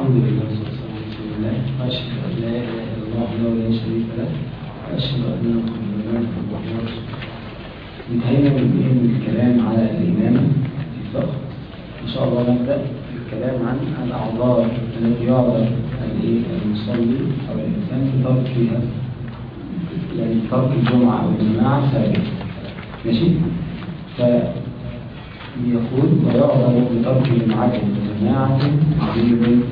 الحمد لله والصلاة على الله. وأشهد أن لا إله إلا الله وحده لا شريك له. وأشهد أن محمدا عبده ورسوله. انتهينا من الكلام على الإمامة في الفقه. إن شاء الله نبدأ الكلام عن الأعذار التي يعذر المصلي أو الإنسان في تركها يعني ترك الجمعة أو الجماعة سابقا. ماشي؟ فيقول ويعذر بترك جمعة وجماعة عظيم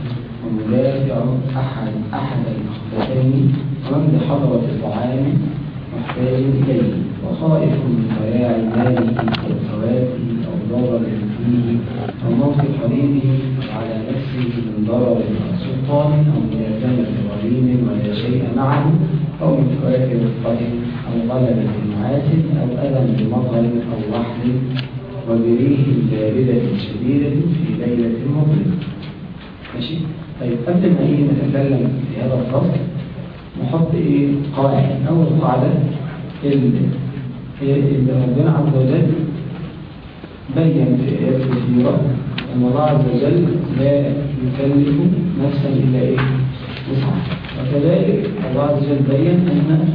ومدافع أحد أحد المخبتين ومن بحضرة الطعام محتاج إليه. وخائف من ضياع ماله أو فواته أو ضرر فيه أو موت قريبه على نفسه من ضرر أو سلطان أو ملازمة غريم ولا شيء معه أو من فوات رفقة أو غلبة نعاس أو ألم بمظهر أو وحل وبريه باردة شديدة في ليلة مظلمة ماشي؟ طيب قبل ما إيه نتكلم في هذا الفصل نحط إيه قاعدة أول قاعدة اللي, ربنا عز وجل بين في آيات كثيرة أن الله عز وجل لا يكلف نفسا إلا إيه؟ وسعها وكذلك الله عز وجل بين أن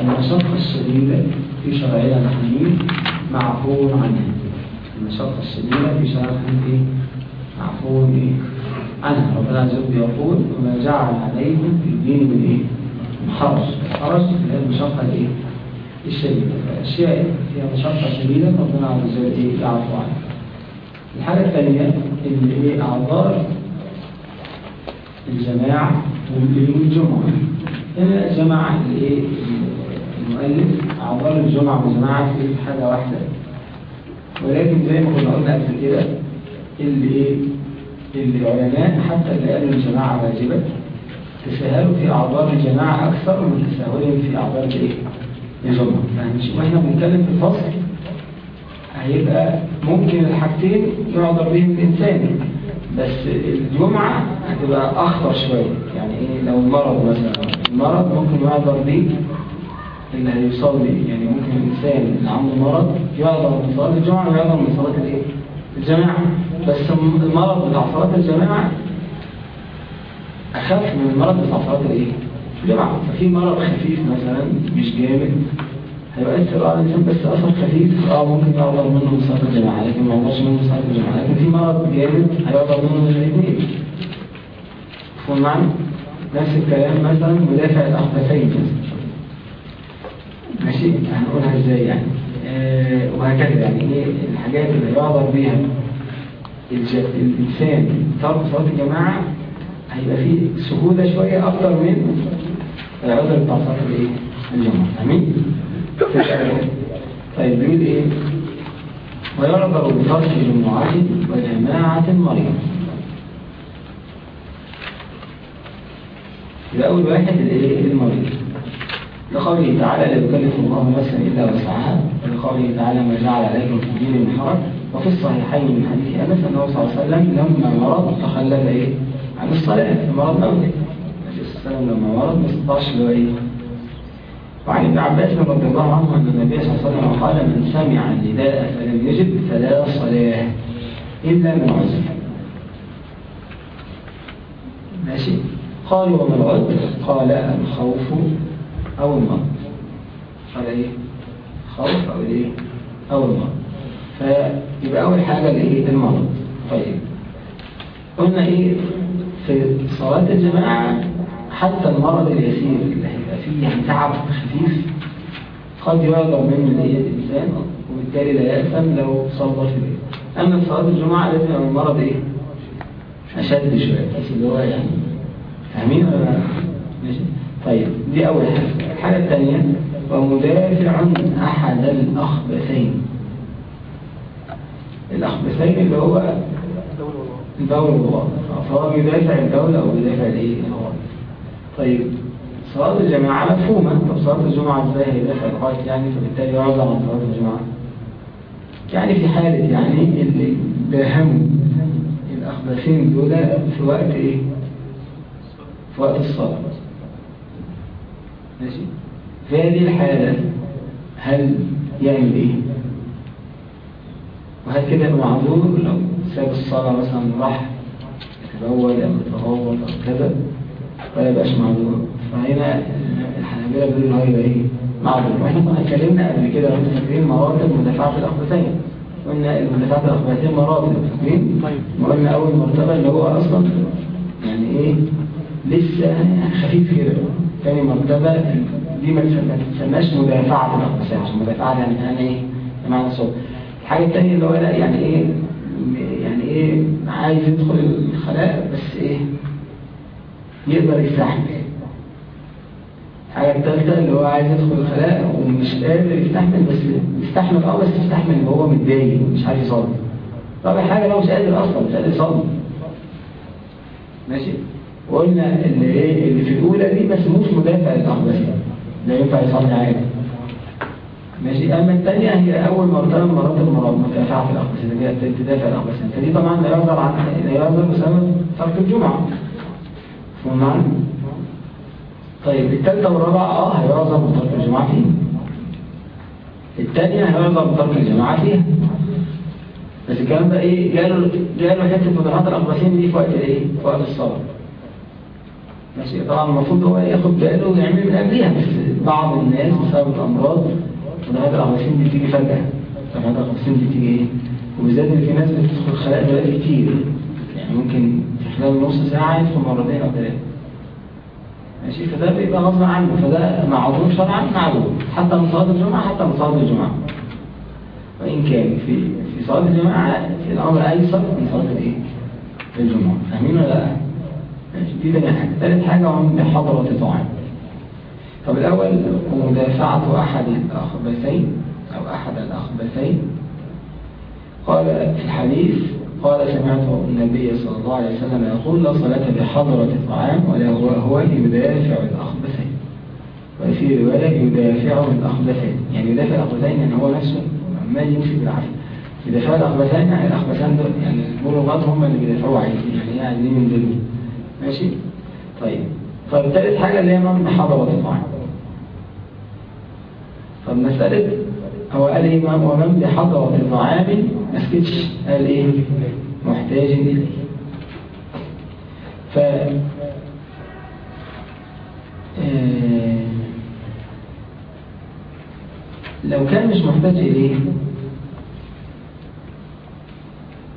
المشقة الشديدة في شرعنا الحنيف معفو عنها المشقة الشديدة في شرعنا الحنيف معفو إيه؟ عنها ربنا عز وجل يقول وما جعل عليهم في الدين من؟ من حرج الحرج هي المشقة الإيه؟ الشديدة فأشياء فيها مشقة شديدة ربنا عز وجل إيه؟ يعفو عنها الحاجة الثانية اللي هي أعذار الجماعة والجمعة هنا جمع الإيه؟ المؤلف أعذار الجمعة والجماعة في حاجة واحدة ولكن زي ما كنا قلنا قبل كده اللي إيه؟ اللي العلماء حتى اللي قالوا الجماعة واجبة. تساهلوا في أعذار الجماعة أكثر من تساهلهم في أعذار الإيه؟ الجمعة وإحنا بنتكلم في الفصل. هيبقى ممكن الحاجتين يعذر بهم الإنسان بس الجمعة هتبقى أخطر شوية. يعني إيه؟ لو المرض مثلا. المرض ممكن يعذر به اللي هيصلي. يعني ممكن الإنسان اللي عنده مرض يعذر من صلاة الجمعة ويعذر من صلاة الإيه؟ الجماعة. بس المرض بتاع صلاة الجماعة أخف من المرض بتاع صلاة الإيه؟ الجماعة. ففي مرض خفيف مثلا مش جامد هيؤثر على الإنسان بس أثر خفيف. آه ممكن يعذر منه من صلاة الجماعة لكن ما يعذرش منه من صلاة الجماعة. لكن في مرض جامد هيعذر منه من الاثنين. مفهوم معنى؟ نفس الكلام مثلا مدافع الأخبثين ماشي؟ هنقولها إزاي يعني؟ آه وهكذا يعني إيه الحاجات اللي يعذر بيها. الإنسان ترك صلاة الجماعة هيبقى فيه سهولة شوية أكتر من العذر بتاع صلاة؟ الجمعة فاهمين؟ طيب بيقول إيه؟ ويعذر بترك جمعة وجماعة مريض يبقى أول واحد الإيه؟ المريض. لقوله تعالى لا يكلف الله نفسا إلا وسعها. ولقوله تعالى ما جعل عليكم في الدين من حرج. وفي الصحيحين من حديث أنس أنه صلى الله عليه وسلم لما مرض تخلف إيه عن الصلاة مرض موته النبي صلى الله عليه وسلم لما مرض ما استطاعش اللي إيه؟ وعن ابن عباس رضي الله عنه أن النبي صلى الله عليه وسلم قال من سمع النداء فلم يجب فلا صلاة إلا من عذر. ماشي. قالوا وما العذر قال الخوف أو المرض. قال إيه؟ خوف أو إيه؟ أو المرض. فيبقى أول حاجة الإيه المرض طيب. قلنا إيه؟ في صلاة الجماعة حتى المرض اليسير اللي هيبقى فيه يعني تعب خفيف قد يعذر منه الايه الإنسان وبالتالي لا يأثم لو صلى في البيت أما في صلاة الجمعه لازم يبقى المرض إيه؟ أشد شوية بس اللي هو يعني فاهمين ولا ماشي. طيب دي أول حاجة. الحاجة الثانية ومدافع أحد الاخبثين الاخبثين اللي هو البول والغائط فهو بيدافع الدولة أو بيدافع الإيه؟ طيب صلاة الجماعة مفهومة طب صلاة الجمعة إزاي هيدافع الغائط يعني فبالتالي يعرض عن صلاة الجمعة يعني في حالة يعني اللي باهموا الأخبثين دول في وقت إيه؟ في وقت الصلاة ماشي؟ في هذه الحالة هل يعمل إيه؟ وهل كده معذور لو ساب الصلاة مثلا راح تبول أو تغوط أو كذا فلا يبقاش معذور فهنا الحنابلة بيقولوا هو يبقى إيه؟ معذور وإحنا كنا اتكلمنا قبل كده وأنتم فاكرين مراتب مدافعة الأخبثين قلنا المدافعات الأخبثين مراتب فاكرين؟ وقلنا أول مرتبة اللي هو أصلا يعني إيه؟ لسه خفيف كده ثاني مرتبة دي ما تسماش مدافعة الأخبثين مدافعة يعني أنا إيه؟ بمعنى صوت الحاجة الثانية اللي هو لا يعني إيه؟ يعني إيه عايز يدخل الخلاء بس إيه؟ يقدر يستحمل الحاجة الثالثة اللي هو عايز يدخل الخلاء ومش قادر يستحمل بس يستحمل آه بس يستحمل ان هو متضايق ومش عايز يصلي طبعا حاجة لو مش قادر أصلا مش قادر يصلي ماشي وقلنا اللي إيه اللي في الأولى دي بس مش مدافع للاخبث لا ينفع يصلي عادي ماشي. أما الثانية هي أول مرتبه من مراتب المراد مدافعه في الاخبث اللي هي تدافع الاخبث فدي طبعا لا يعذر عن لا يعذر بسبب ترك الجمعة. مفهوم معنا طيب الثالثة والرابعة آه هيعظم من ترك الجماعة فيها الثانية هيعظم من ترك الجماعة فيها بس الكلام ده إيه؟ جاله جاله حتة مدرعات الأقباسين دي في وقت إيه؟ في وقت الصلاة. ماشي طبعا المفروض هو ياخد باله ويعمل من قبلها بس بعض الناس بسبب الأمراض. مدرعات الأقباسين دي بتيجي فجأة. مدرعات الأقباسين دي بتيجي إيه؟ وبالذات إن في ناس بتدخل خلايا دلوقتي كتير. يعني ممكن في خلال نص ساعة يدخل مرتين أو ثلاثة. ماشي؟ فده بيبقى غصب عنه. فده معذور شرعا معذور حتى من صلاة الجمعة حتى من صلاة الجمعة. وإن كان في في صلاة الجماعة في الأمر أيسر من صلاة الإيه؟ الجمعة. فاهمين ولا لأ؟ ماشي؟ دي تاني حاجة. ثالث حاجة هم بحضرة طعام طب الأول مدافعة أحد الأخبثين أو أحد الأخبثين. قال في الحديث قال سمعت النبي صلى الله عليه وسلم يقول لا صلاة بحضرة الطعام ولا هو هو يدافع الأخبثين. وفي رواية يدافع الأخبثين. يعني يدافع الأخبثين يعني هو نفسه ما يمشي بالعافية. يدافع الأخبثين يعني الأخبثين دول يعني البلغات هم اللي بيدافعوا عايزين يعني عايزين من دلوقتي ماشي؟ طيب. طيب ثالث حاجة اللي هي من حضرة الطعام. طب مسألة هو قال إيه ومن بحضرة ما سكتش قال إيه؟ محتاج اليه ف لو كان مش محتاج إليه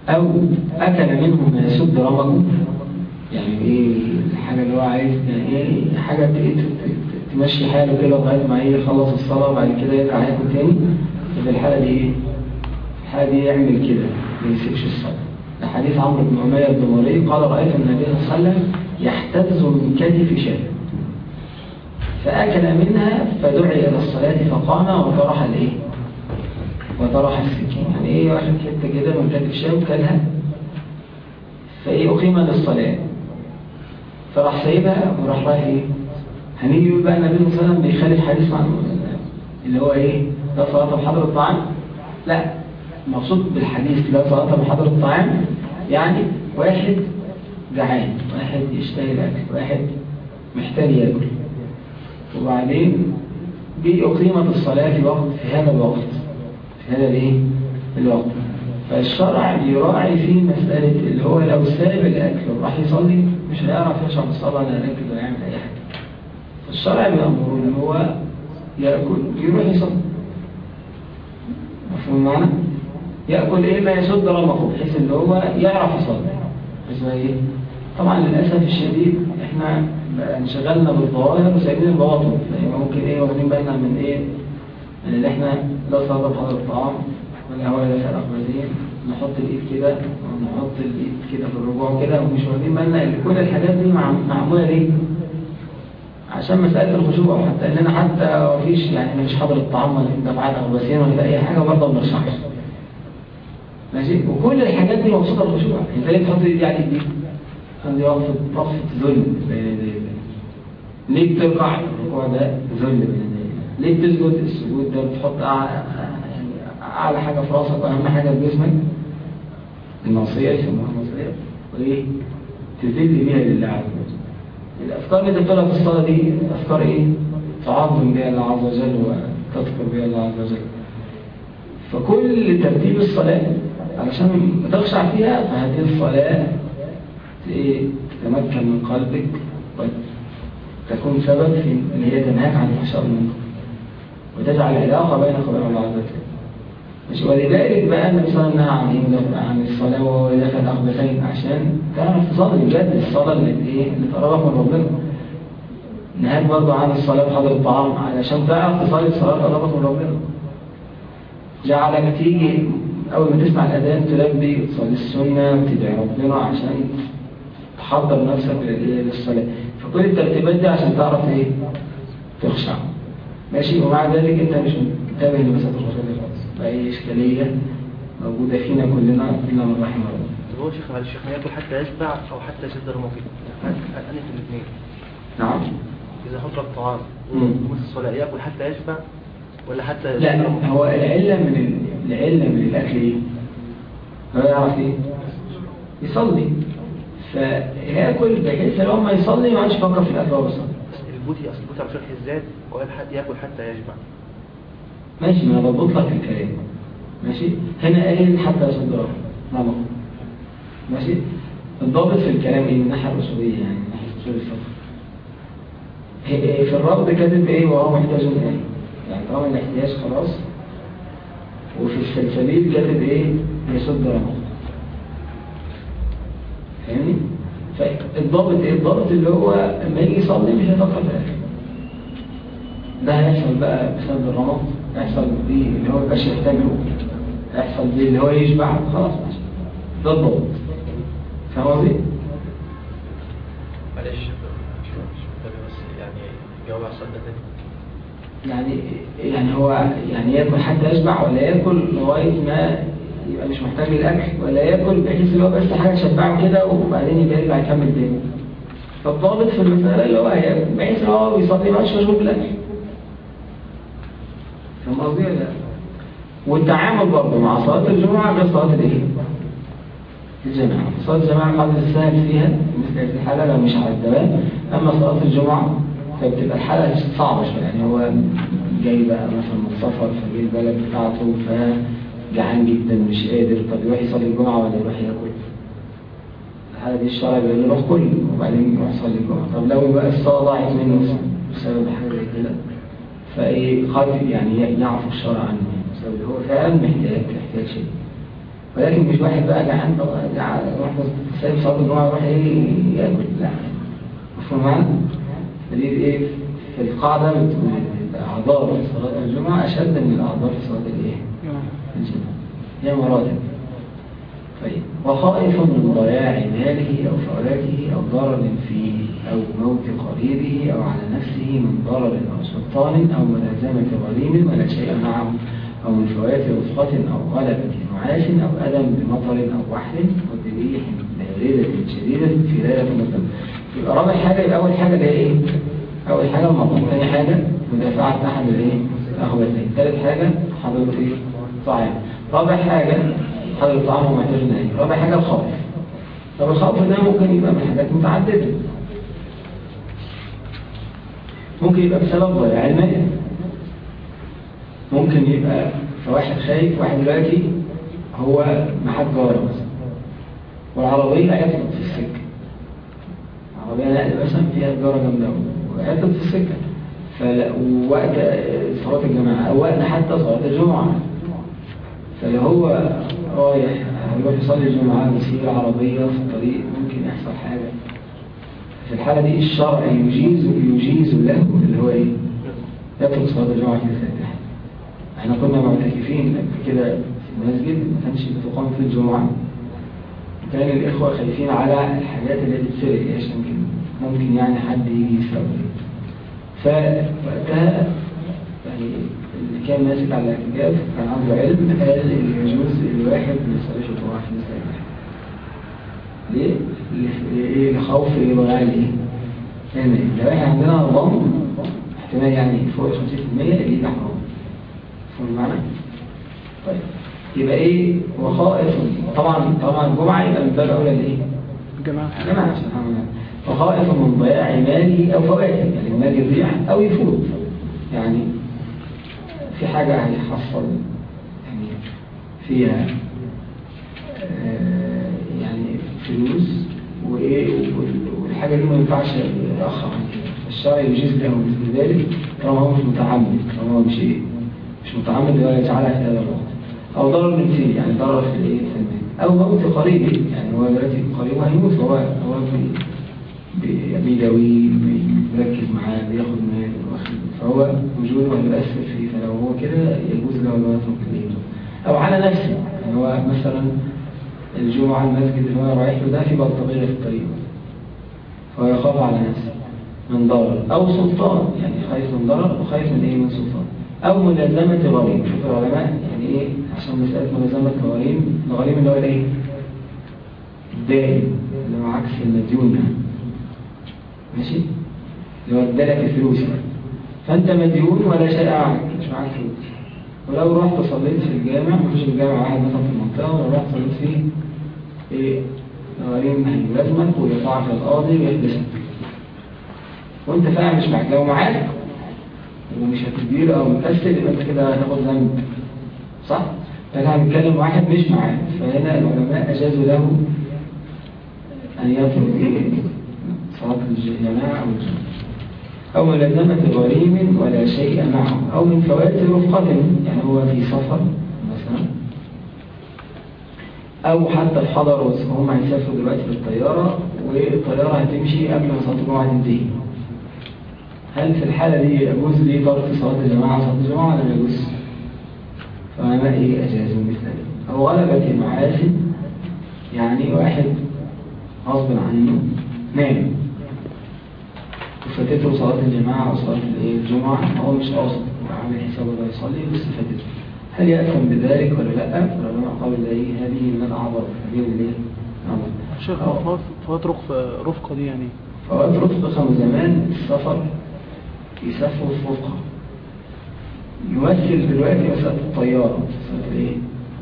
أو أكل منه ما يسد رمقه يعني إيه الحاجة اللي هو عايز يعني إيه؟ حاجة تمشي حاله كده لغاية ما إيه يخلص الصلاة وبعد كده يرجع ياكل تاني. في الحالة دي إيه؟ دي يعمل كده ما يسيبش الصلاة. حديث عمرو بن اميه بن مري قال رأيت النبي صلى الله عليه وسلم يحتز من كتف شاة فأكل منها فدعي إلى الصلاة فقام وطرح الإيه؟ وطرح السكين. يعني إيه؟ واخد حتة كده من كتف شاة وكلها. فإيه؟ أقيم للصلاة. فراح سايبها وراح رايح إيه؟ هنيجي بقى النبي صلى الله عليه وسلم بيخالف حديث عن اللي هو إيه؟ لا صلاة بحضر الطعام؟ لا. المقصود بالحديث لا صلاة بحضر الطعام يعني واحد جعان واحد يشتهي الأكل واحد محتاج ياكل. وبعدين دي أقيمت الصلاة في وقت في هذا الوقت في هذا الإيه؟ الوقت. فالشرع بيراعي في مسألة اللي هو لو ساب الأكل وراح يصلي مش هيعرف يشرب الصلاة ولا يركز ولا يعمل أي حاجة. الشرع بيأمره ان هو يأكل يروح يصلي مفهوم معنا؟ يأكل إيه ما يسد رمقه بحيث ان هو يعرف يصلي بحيث إيه؟ طبعا للأسف الشديد إحنا انشغلنا بالظواهر وسايبين البواطن يعني ممكن إيه واخدين بالنا من إيه؟ من اللي إحنا لا صلاة بحضر الطعام ولا هو لا أخبازين نحط الإيد كده ونحط الإيد كده في الرجوع كده ومش واخدين بالنا كل الحاجات دي معمولة ليه؟ عشان مسألة الخشوع حتى إننا حتى مفيش يعني مش حاضر الطعام ولا في دفعات اغباسين ولا في أي حاجة برضه ما بنشرحش. ماشي؟ وكل الحاجات دي مبسوطة الخشوع أنت ليه تحط إيدي على إيدي؟ عندي وقفة وقفة ذل. ليه بترفع الركوع ده ذل؟ ليه بتسجد السجود ده بتحط أعلى, أعلى حاجة في راسك وأهم حاجة في جسمك؟ الناصية يسموها الناصية وإيه؟ تذل بيها لله عز وجل. الأفكار اللي بتقولها في الصلاة دي أفكار إيه؟ تعظم بها الله عز وجل وتذكر بها الله عز وجل. فكل ترتيب الصلاة علشان ما تخشع فيها فهذه الصلاة إيه؟ تتمكن من قلبك وتكون سبب في إن هي تنهاك عن الفحشاء والمنكر وتجعل علاقة بينك وبين الله عز وجل. ماشي. ولذلك بقى النبي صلى الله عليه وسلم عن الصلاة وهو دخل أخبثين عشان تعرف تصلي بجد الصلاة اللي إيه اللي تقربك من ربنا. نهاك برضه عن الصلاة بحضر الطعام علشان تعرف تصلي الصلاة تقربك من ربنا. جعلك تيجي أول ما تسمع الأذان تلبي تصلي السنة وتدعي ربنا عشان تحضر نفسك للصلاة. فكل الترتيبات دي عشان تعرف إيه؟ تخشع. ماشي؟ ومع ذلك أنت مش منتبه لمسألة الرسول. فأي إشكالية موجودة فينا كلنا إلا من رحم الله. طب هو شيخ معلش الشيخ ياكل حتى يشبع أو حتى يسد رمقه أنا في الاثنين. نعم. إذا حضر الطعام. ومثل الصلاة يأكل حتى يشبع ولا حتى لا هو العلة من ال- العلة من الأكل. إيه؟ هو يعرف إيه؟ يصلي. فيأكل بحيث لو ما يصلي ما عادش يفكر في الأكل وهو بيصلي. بس البهوتي أصل البهوتي على شرح الزاد وقال حد يأكل حتى يشبع ماشي ما أنا بضبط لك الكلام ماشي؟ هنا قايل حتى يصد ربه نعم. ماشي؟ الضابط في الكلام إيه؟ من الناحية الأصولية يعني من ناحية أصول الفقه. في الرفض كاتب إيه؟ وهو محتاج إيه؟ يعني طالما الاحتياج خلاص. وفي السلسبيل كاتب إيه؟ يصد ربه فاهمني؟ فالضابط إيه؟ الضابط اللي هو لما يجي يصلي مش هيفكر في الاكل ده هيحصل بقى بسبب الرمض هيحصل بيه اللي هو مبقاش يحتاجه هيحصل بيه اللي هو يشبع خلاص ده فاهم قصدي؟ معلش بس يعني جاوب على السؤال ده تاني. يعني يعني هو يعني يأكل حتى يشبع ولا يأكل لغاية ما يبقى مش محتاج للاكل ولا يأكل بحيث اللي هو بس حاجة تشبعه كده وبعدين يبقى يرجع يكمل تاني. فالضابط في المسألة اللي هو هياكل بحيث ان هو بيصلي ما مش مشغول بالاكل قصدي؟ والتعامل برضه مع صلاة الجمعة غير صلاة الايه؟ الجماعه صلاة الجماعه قد السهل فيها مثل الحالة لو مش على الدوام. أما صلاة الجمعة فبتبقى الحالة صعبة شوية. يعني هو جاي بقى مثلا من السفر فجاي البلد بتاعته فجعان جدا مش قادر. طب يروح يصلي الجمعة ولا يروح ياكل؟ الحالة دي الشرع بيقول له روح كل وبعدين يروح يصلي الجمعة. طب لو بقى الصلاة ضاعت منه بسبب حاجة زي كده؟ فإيه يعني يعفو الشرع عنه. بسبب هو فعلا محتاج محتاج شيء. ولكن مش واحد بقى جعان يروح سايب صلاة الجمعة يروح إيه ياكل. لا. مفهوم معانا؟ دي إيه في القاعدة بتقول الأعذار في صلاة الجمعة أشد من الأعذار في صلاة الإيه؟ الجمعة. هي مراتب. طيب. وخائف من ضياع ماله أو فولاته أو ضرر فيه. أو موت قريبه أو على نفسه من ضرر أو سلطان أو ملازمة غريم ولا شيء. معه أو من فوات رفقة أو غلبة نعاس أو أدم بمطر أو وحل وبريح باردة شديدة في ليلة مظلمة يبقى رابع حاجة يبقى أول حاجة ده إيه؟ أول حاجة المطر. ثاني حاجة مدافعة أحد الإيه؟ الأخوتين ثالث حاجة حضرة إيه؟ طعام. رابع حاجة حضرة الطعام ومحتاج رابع حاجة الخوف. طب الخوف ده ممكن يبقى من حاجات متعددة. ممكن يبقى بسبب ضياع الماء ممكن يبقى فواحد خايف واحد دلوقتي هو محل جارة مثلا. والعربية عطلت في السكة. عربية نقل مثلا فيها تجارة جامدة وعطلت في السكة. ووقت صلاة الجماعة أو وقت حتى صلاة الجمعة. فلو هو رايح هيروح يصلي الجمعة بيسير عربية في الطريق ممكن يحصل حاجة. في الحالة دي الشرع يجيز يجيز له اللي هو إيه؟ يترك صلاة الجمعة في الفاتحة. إحنا كنا معتكفين قبل كده في المسجد ما كانش بتقام في الجمعة. وكان الإخوة خايفين على الحاجات اللي تتسرق إيش ممكن ممكن يعني حد يجي يسرق فوقتها يعني اللي كان ماسك على الاعتكاف كان عنده علم قال اللي يجوز الواحد ما يصليش الجمعة في ليه؟ لإيه؟ لخوف ضياع الايه؟ يعني لو إحنا عندنا ضم احتمال يعني فوق 50% اللي ده حرام فاهم المعنى؟ طيب يبقى إيه وخائف طبعا طبعا الجمعة يبقى من باب اولى الايه؟ جماعة جماعة سبحان الله وخائف من ضياع ماله أو فواته يعني المال يضيع أو يفوت يعني في حاجة هيحصل يعني فيها آه، فلوس والحاجة دي ما ينفعش يتاخر الشرع يجيز له مثل ذلك طالما هو مش متعمد طالما هو مش إيه مش متعمد ولا يجعلها في هذا الوقت. أو ضرر نفسي يعني ضرر في الإيه في المال أو موت قريبه يعني هو دلوقتي قريبه هيموت هو بي- بيداويه بيركز معاه بياخد مال واخد فهو وجوده هيؤثر فيه. فلو هو كده يجوز له هو يترك الايه أو على نفسه يعني هو مثلا الجمعة المسجد اللي هو رايح له ده في بلطجية في الطريق. فهو يخاف على نفسه من ضرر أو سلطان يعني خايف من ضرر وخايف من إيه؟ من سلطان. أو ملازمة غريم شوف العلماء يعني إيه؟ عشان مسألة ملازمة الغريم الغريم اللي هو الإيه الدائم اللي هو عكس المديون. يعني ماشي؟ اللي هو ادالك الفلوس. فأنت مديون ولا شيء معك مش معاك فلوس. ولو رحت صليت في الجامع مفيش الجامع واحد مثلا في المنطقة ولو رحت صليت فيه إيه؟ غريم هيلازمك ويرفعك للقاضي ويحبسك وانت فاهم مش معاك لو معاك ومش هتديله أو مكسل يبقى انت كده هتاخد ذنب. صح؟ لكن هنتكلم واحد مش معاك فهنا العلماء أجازوا له أن يترك إيه؟ صلاة الجماعة أو الجماعة أو ملازمة غريم ولا شيء معه أو من فوات رفقة يعني هو في سفر مثلا. أو حتى في حضر وهم هيسافروا دلوقتي بالطيارة والطيارة هتمشي قبل ما صلاة الجمعة تنتهي هل في الحالة دي يجوز لي ترك صلاة الجماعة؟ صلاة الجمعة ولا ما يجوز؟ فما إيه أجازوا مثل أو غلبت المعاصي يعني واحد غصب عنه نام وفاتته صلاة الجماعة أو صلاة الجمعة هو مش قاصد عامل حسابه ده يصلي بس فاتته هل يأثم بذلك ولا لأ؟ فالعلماء قالوا لا إيه هذه من الأعذار هذه من الإيه؟ الأعذار. شيخ فوات رفقة دي يعني فوات رفقة كانوا زمان السفر يسافروا في رفقة يمثل دلوقتي مسألة الطيارة مسألة الايه؟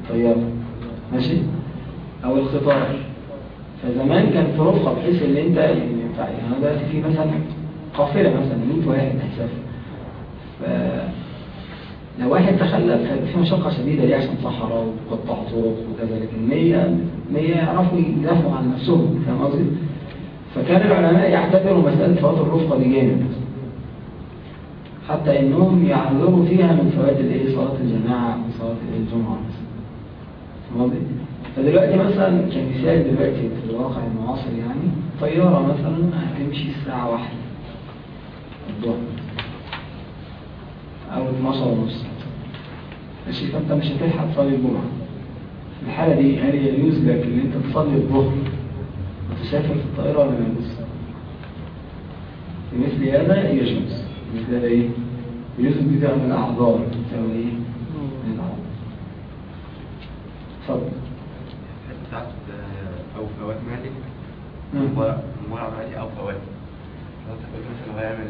الطيارة ماشي؟ أو القطار فزمان كان في رفقة بحيث إن أنت يعني يعني أنا دلوقتي في مثلا قافلة مثلا 100 واحد هيسافر ف لو واحد تخلف في مشقة شديدة ليه عشان صحراء وقطع طرق وكذا لكن 100 100 يعرفوا يدافعوا عن نفسهم فاهم قصدي؟ فكان العلماء يعتبروا مسألة فوات الرفقة دي جانب حتى إنهم يعذروا فيها من فوات الايه صلاة الجماعة وصلاة الجمعة مثلا؟ فدلوقتي مثلا كمثال دلوقتي في الواقع المعاصر يعني طيارة مثلا هتمشي الساعة واحدة الظهر أو 12 ونص ماشي فأنت مش هتلحق تصلي الجمعة. في الحالة دي هل يجوز لك إن أنت تصلي الظهر وتسافر في الطائرة ولا ما يجوز؟ في مثل هذا يجوز. مثل هذا إيه؟ يجوز دي تعمل الأعذار تساوي إيه؟ من الأعذار اتفضل. بتاعت أو فوات مالي مم. مرة مالي أو فوات. لو أنت مثلا هو يعمل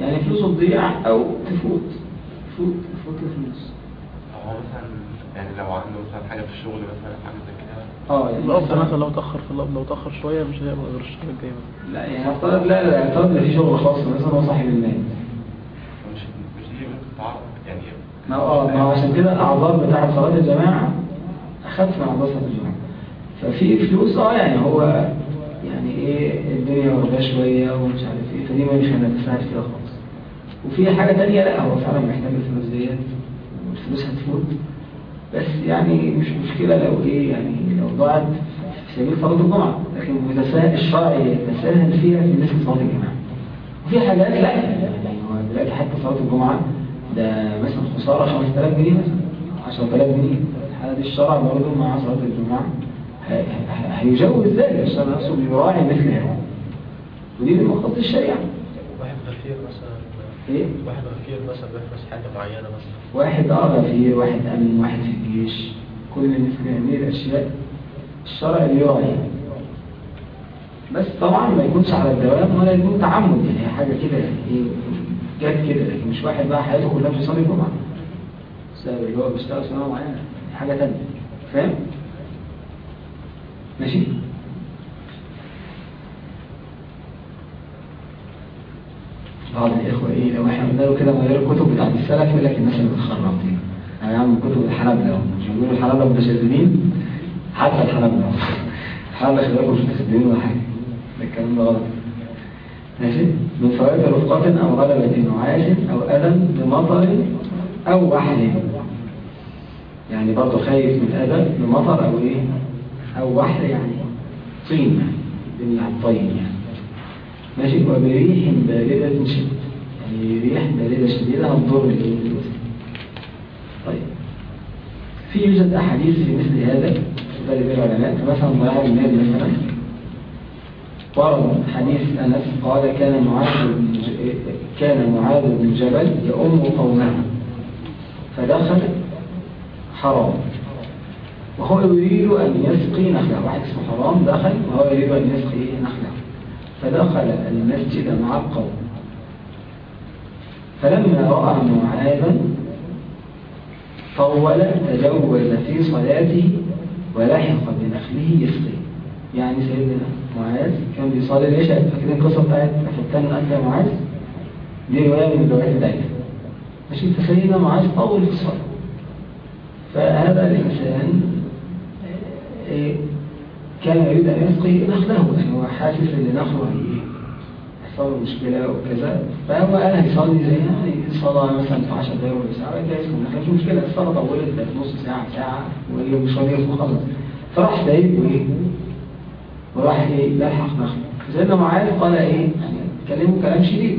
يعني فلوسه تضيع أو تفوت. تفوت تفوت الفلوس أو هو مثلا يعني لو عنده مثلا حاجة في الشغل مثلا حاجة زي كده؟ آه يعني مثلا لو تأخر في الأب لو تأخر شوية مش هيبقى غير الشهر الجاي مثلا لا يعني افترض لا لا افترض إن في شغل خاص مثلا هو صاحب المال مش مش دي يعني ما هو ما هو عشان كده الأعذار بتاعت صلاة الجماعة أخف من أعذار صلاة الجماعة. ففي فلوس آه يعني هو يعني إيه الدنيا واخداه شوية ومش عارف إيه فدي مش هنتساعد فيها خالص. وفي حاجة تانية لا هو فعلا محتاج الفلوس ديت والفلوس هتفوت. بس يعني مش مشكلة لو إيه يعني لو ضاعت في سبيل فرض الجمعة. لكن متساهل الشرع يتساهل فيها في مثل صلاه الجماعه وفي حاجات لا يعني هو دلوقتي حتى صلاة الجمعة ده مثلا خسارة 5000 جنيه مثلا 10000 جنيه. الحالة دي الشرع برضه مع صلاة الجمعة هي- هي- هيجوز ذلك. الشرع نفسه بيراعي مثل هذا. ودي من مقتضى الشريعة. واحد غفير مثلا إيه؟ واحد غفير مثلا بيحرس حاجة معينة مثلا. واحد آه غفير واحد امن واحد في الجيش. كل مثل هذه الأشياء. الشرع بيراعي بس طبعا ما يكونش على الدوام ولا يكون تعمد يعني حاجة كده يعني. إيه؟ جت كده لكن مش واحد بقى حياته كلها بيصلي الجمعه بسبب اللي هو بيشتغل شغلانه معينة. حاجة ثانية فاهم؟ ماشي؟ بعض الإخوة إيه لو إحنا قلنا له كده من غير الكتب بتاعت السلف يقول لك الناس اللي بتخرب دي يعني يا عم كتب الحنابلة مش بيقولوا الحنابلة متشددين حتى الحنابلة الحنابلة خلي بالكم مش متشددين ولا حاجة؟ الكلام ده غلط. ماشي؟ من فوات رفقة أو غلبة نعاس أو أذى بمطر أو وحل يعني برضه خايف من أذى بمطر أو إيه؟ أو وحل يعني. طين. يعني الدنيا هتطين يعني. ماشي وبريح باردة شديدة. يعني ريح باردة شديدة هتضر الإيه طيب. في يوجد أحاديث في مثل هذا ذلك العلماء. مثلا ضياع المال مثلا. ورد حديث أنس قال كان معاذ كان معاذ بن جبل يؤم قومه. فدخل حرام. وهو يريد أن يسقي نخلة. واحد اسمه حرام دخل وهو يريد أن يسقي نخلة. فدخل المسجد مع القوم فلما رأى معاذا طول تجوز في صلاته ولحق بنخله يسقي. يعني سيدنا معاذ كان بيصلي العشاء فاكرين القصة بتاعت فتان أنت معاذ؟ دي رواية من الروايات بتاعتها ماشي؟ فسيدنا معاذ طول في الصلاة. فهذا الإنسان إيه، كان يريد أن يسقي نخله يعني هو حاسس ان نخله له مشكلة وكذا. فهو قال هيصلي زي الصلاة مثلا في 10 دقايق ساعة يبقى يسقي النخله مش مشكلة الصلاة طولت بقت نص ساعة ساعة وهي مش راضية تخلص. فراح سايب وإيه؟ وراح إيه؟ يلحق نخله. سيدنا معاذ قال إيه؟ يعني كلمه كلام شديد.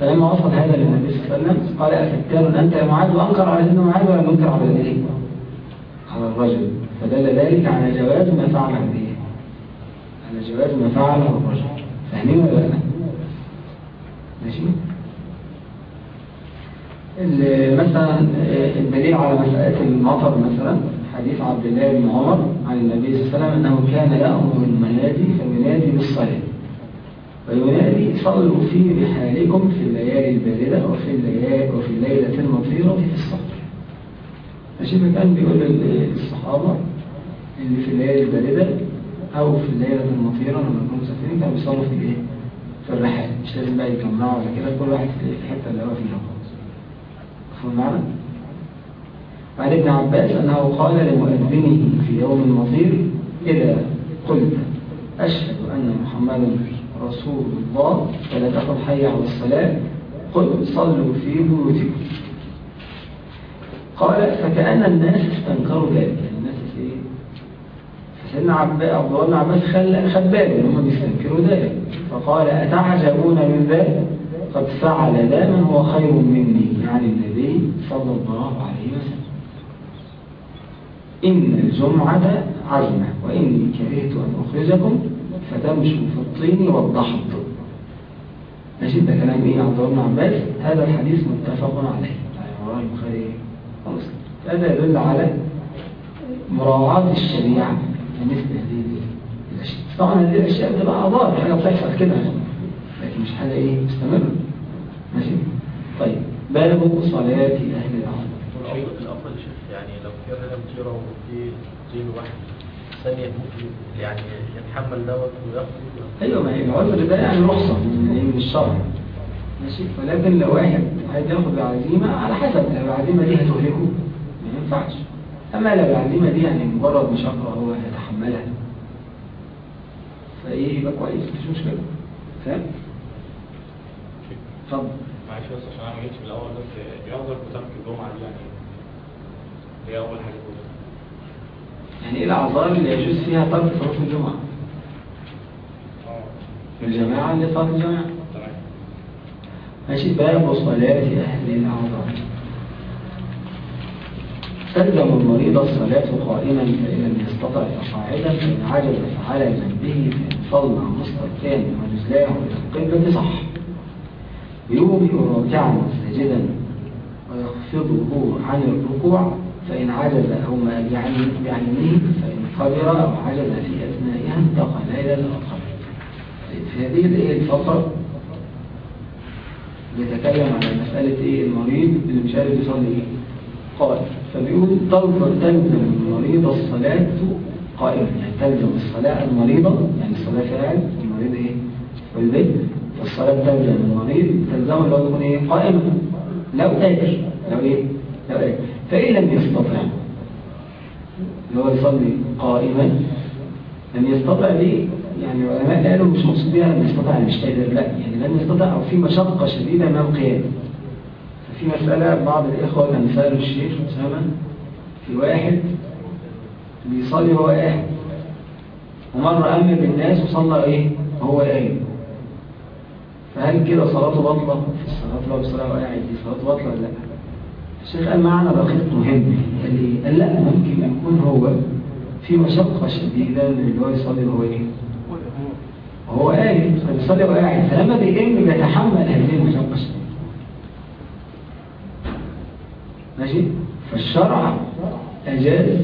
فلما وصل هذا للنبي صلى الله عليه وسلم قال أفتان أنت يا معاذ وأنكر على سيدنا معاذ ولا منكر على الايه؟ على الرجل فدل ذلك على جواز ما فعله الايه؟ جواز ما فعله الرجل فاهمين ولا لا؟ ماشي؟ مثلا الدليل على مسألة المطر مثلا حديث عبد الله بن عمر عن النبي صلى الله عليه وسلم أنه كان يأمر المنادي فينادي بالصلاة وينادي صلوا في رحالكم في الليالي الباردة وفي الليالي وفي الليلة المطيرة في الصبر ماشي فكان بيقول لل- للصحابة اللي في الليالي الباردة أو في الليلة المطيرة لما يكونوا مسافرين كانوا بيصلوا في إيه؟ في الرحال مش لازم بقى يجمعوا ولا كده كل واحد في الحتة اللي هو فيها خالص مفهوم معنا؟ وعن ابن عباس أنه قال لمؤذنه في يوم المطير إذا قلت أشهد أن محمدا رسول الله فلا تقل حي على الصلاة قل صلوا في بيوتكم قال فكأن الناس استنكروا ذلك فسيدنا عباس عبد الله بن عباس خد باله إن هم بيستنكروا ذلك. فقال أتعجبون من ذلك؟ قد فعل ذا من هو خير مني يعني النبي صلى الله عليه وسلم. إن الجمعة عزمة وإني كرهت أن أخرجكم فتمشوا في الطين والضحض. ماشي؟ ده كلام إيه؟ عبد الله بن عباس؟ هذا الحديث متفق عليه. رواه البخاري ومسلم. هذا يدل على مراعاة الشريعة. هذه الأشياء طبعا الأشياء بتبقى أعذار حاجة بتحصل كده. لكن مش حاجة إيه مستمرة. ماشي؟ طيب. باب صلاة أهل والأفضل الأفضل يعني لو رحلة مطيرة وفي طين واحد ثانية ممكن يعني يتحمل دوت وياخد أيوه ما هي العذر ده يعني رخصه من من الشرع ماشي؟ ولكن لو واحد عايز ياخد العزيمه على حسب لو العزيمة دي هتهلكه ما ينفعش. أما لو العزيمة دي يعني مجرد مشقة هو يتحملها فإيه يبقى كويس؟ مفيش مشكلة. فاهم؟ اتفضل. معلش بس عشان أنا ما جيتش في الأول بس إيه أفضل كتاب الجمعة دي يعني؟ هي أول حاجة كده يعني إيه الأعذار اللي يجوز فيها ترك صلاه الجمعة؟ آه. الجماعة اللي صلاه الجماعة. تمام. ماشي. باب صلاة أهل الأعذار. تلزم المريض الصلاة قائما فإن لم يستطع فقاعدا فإن عجز فعلى جنبه فإن صلى مستلقيا ورجلاه إلى القبلة صح يومئ راكعا ساجدا ويخفضه عن الركوع فإن عجز أو ما بعين- بعينه فإن قدر أو عجز في أثنائها انتقل إلى الآخر في هذه الإية الفقرة بيتكلم على مسألة إيه المريض اللي مش قادر يصلي إيه؟ قائم فبيقول تلزم المريض الصلاة قائما يعني تلزم الصلاة المريضة يعني الصلاة فاعل المريض إيه؟ في البيت. فالصلاة تلزم المريض تلزم اللي يكون إيه؟ قائما لو قادر لو إيه؟ لو قادر فإن لم يستطع؟ اللي هو يصلي قائما. لم يستطع ليه؟ يعني العلماء قالوا مش مقصود بيها لم يستطع مش قادر. لا يعني لم يستطع أو في مشقة شديدة من القيام. في مسألة بعض الإخوة كان سألوا الشيخ أسامة في واحد بيصلي وهو قاعد. ومرة أمن بالناس وصلى إيه؟ وهو قايم فهل كده صلاته بطلة؟ في الصلاة لو بصلاة وقاعد دي صلاته بطلة ولا لأ؟ الشيخ قال معنى دقيق مهم. قال قال لأ ممكن يكون هو في مشقة شديدة اللي هو يصلي وهو إيه؟ وهو قايم فبيصلي وهو قاعد. فلما بيقوم بيتحمل هذه المشقة الشديدة. ماشي؟ فالشرع أجاز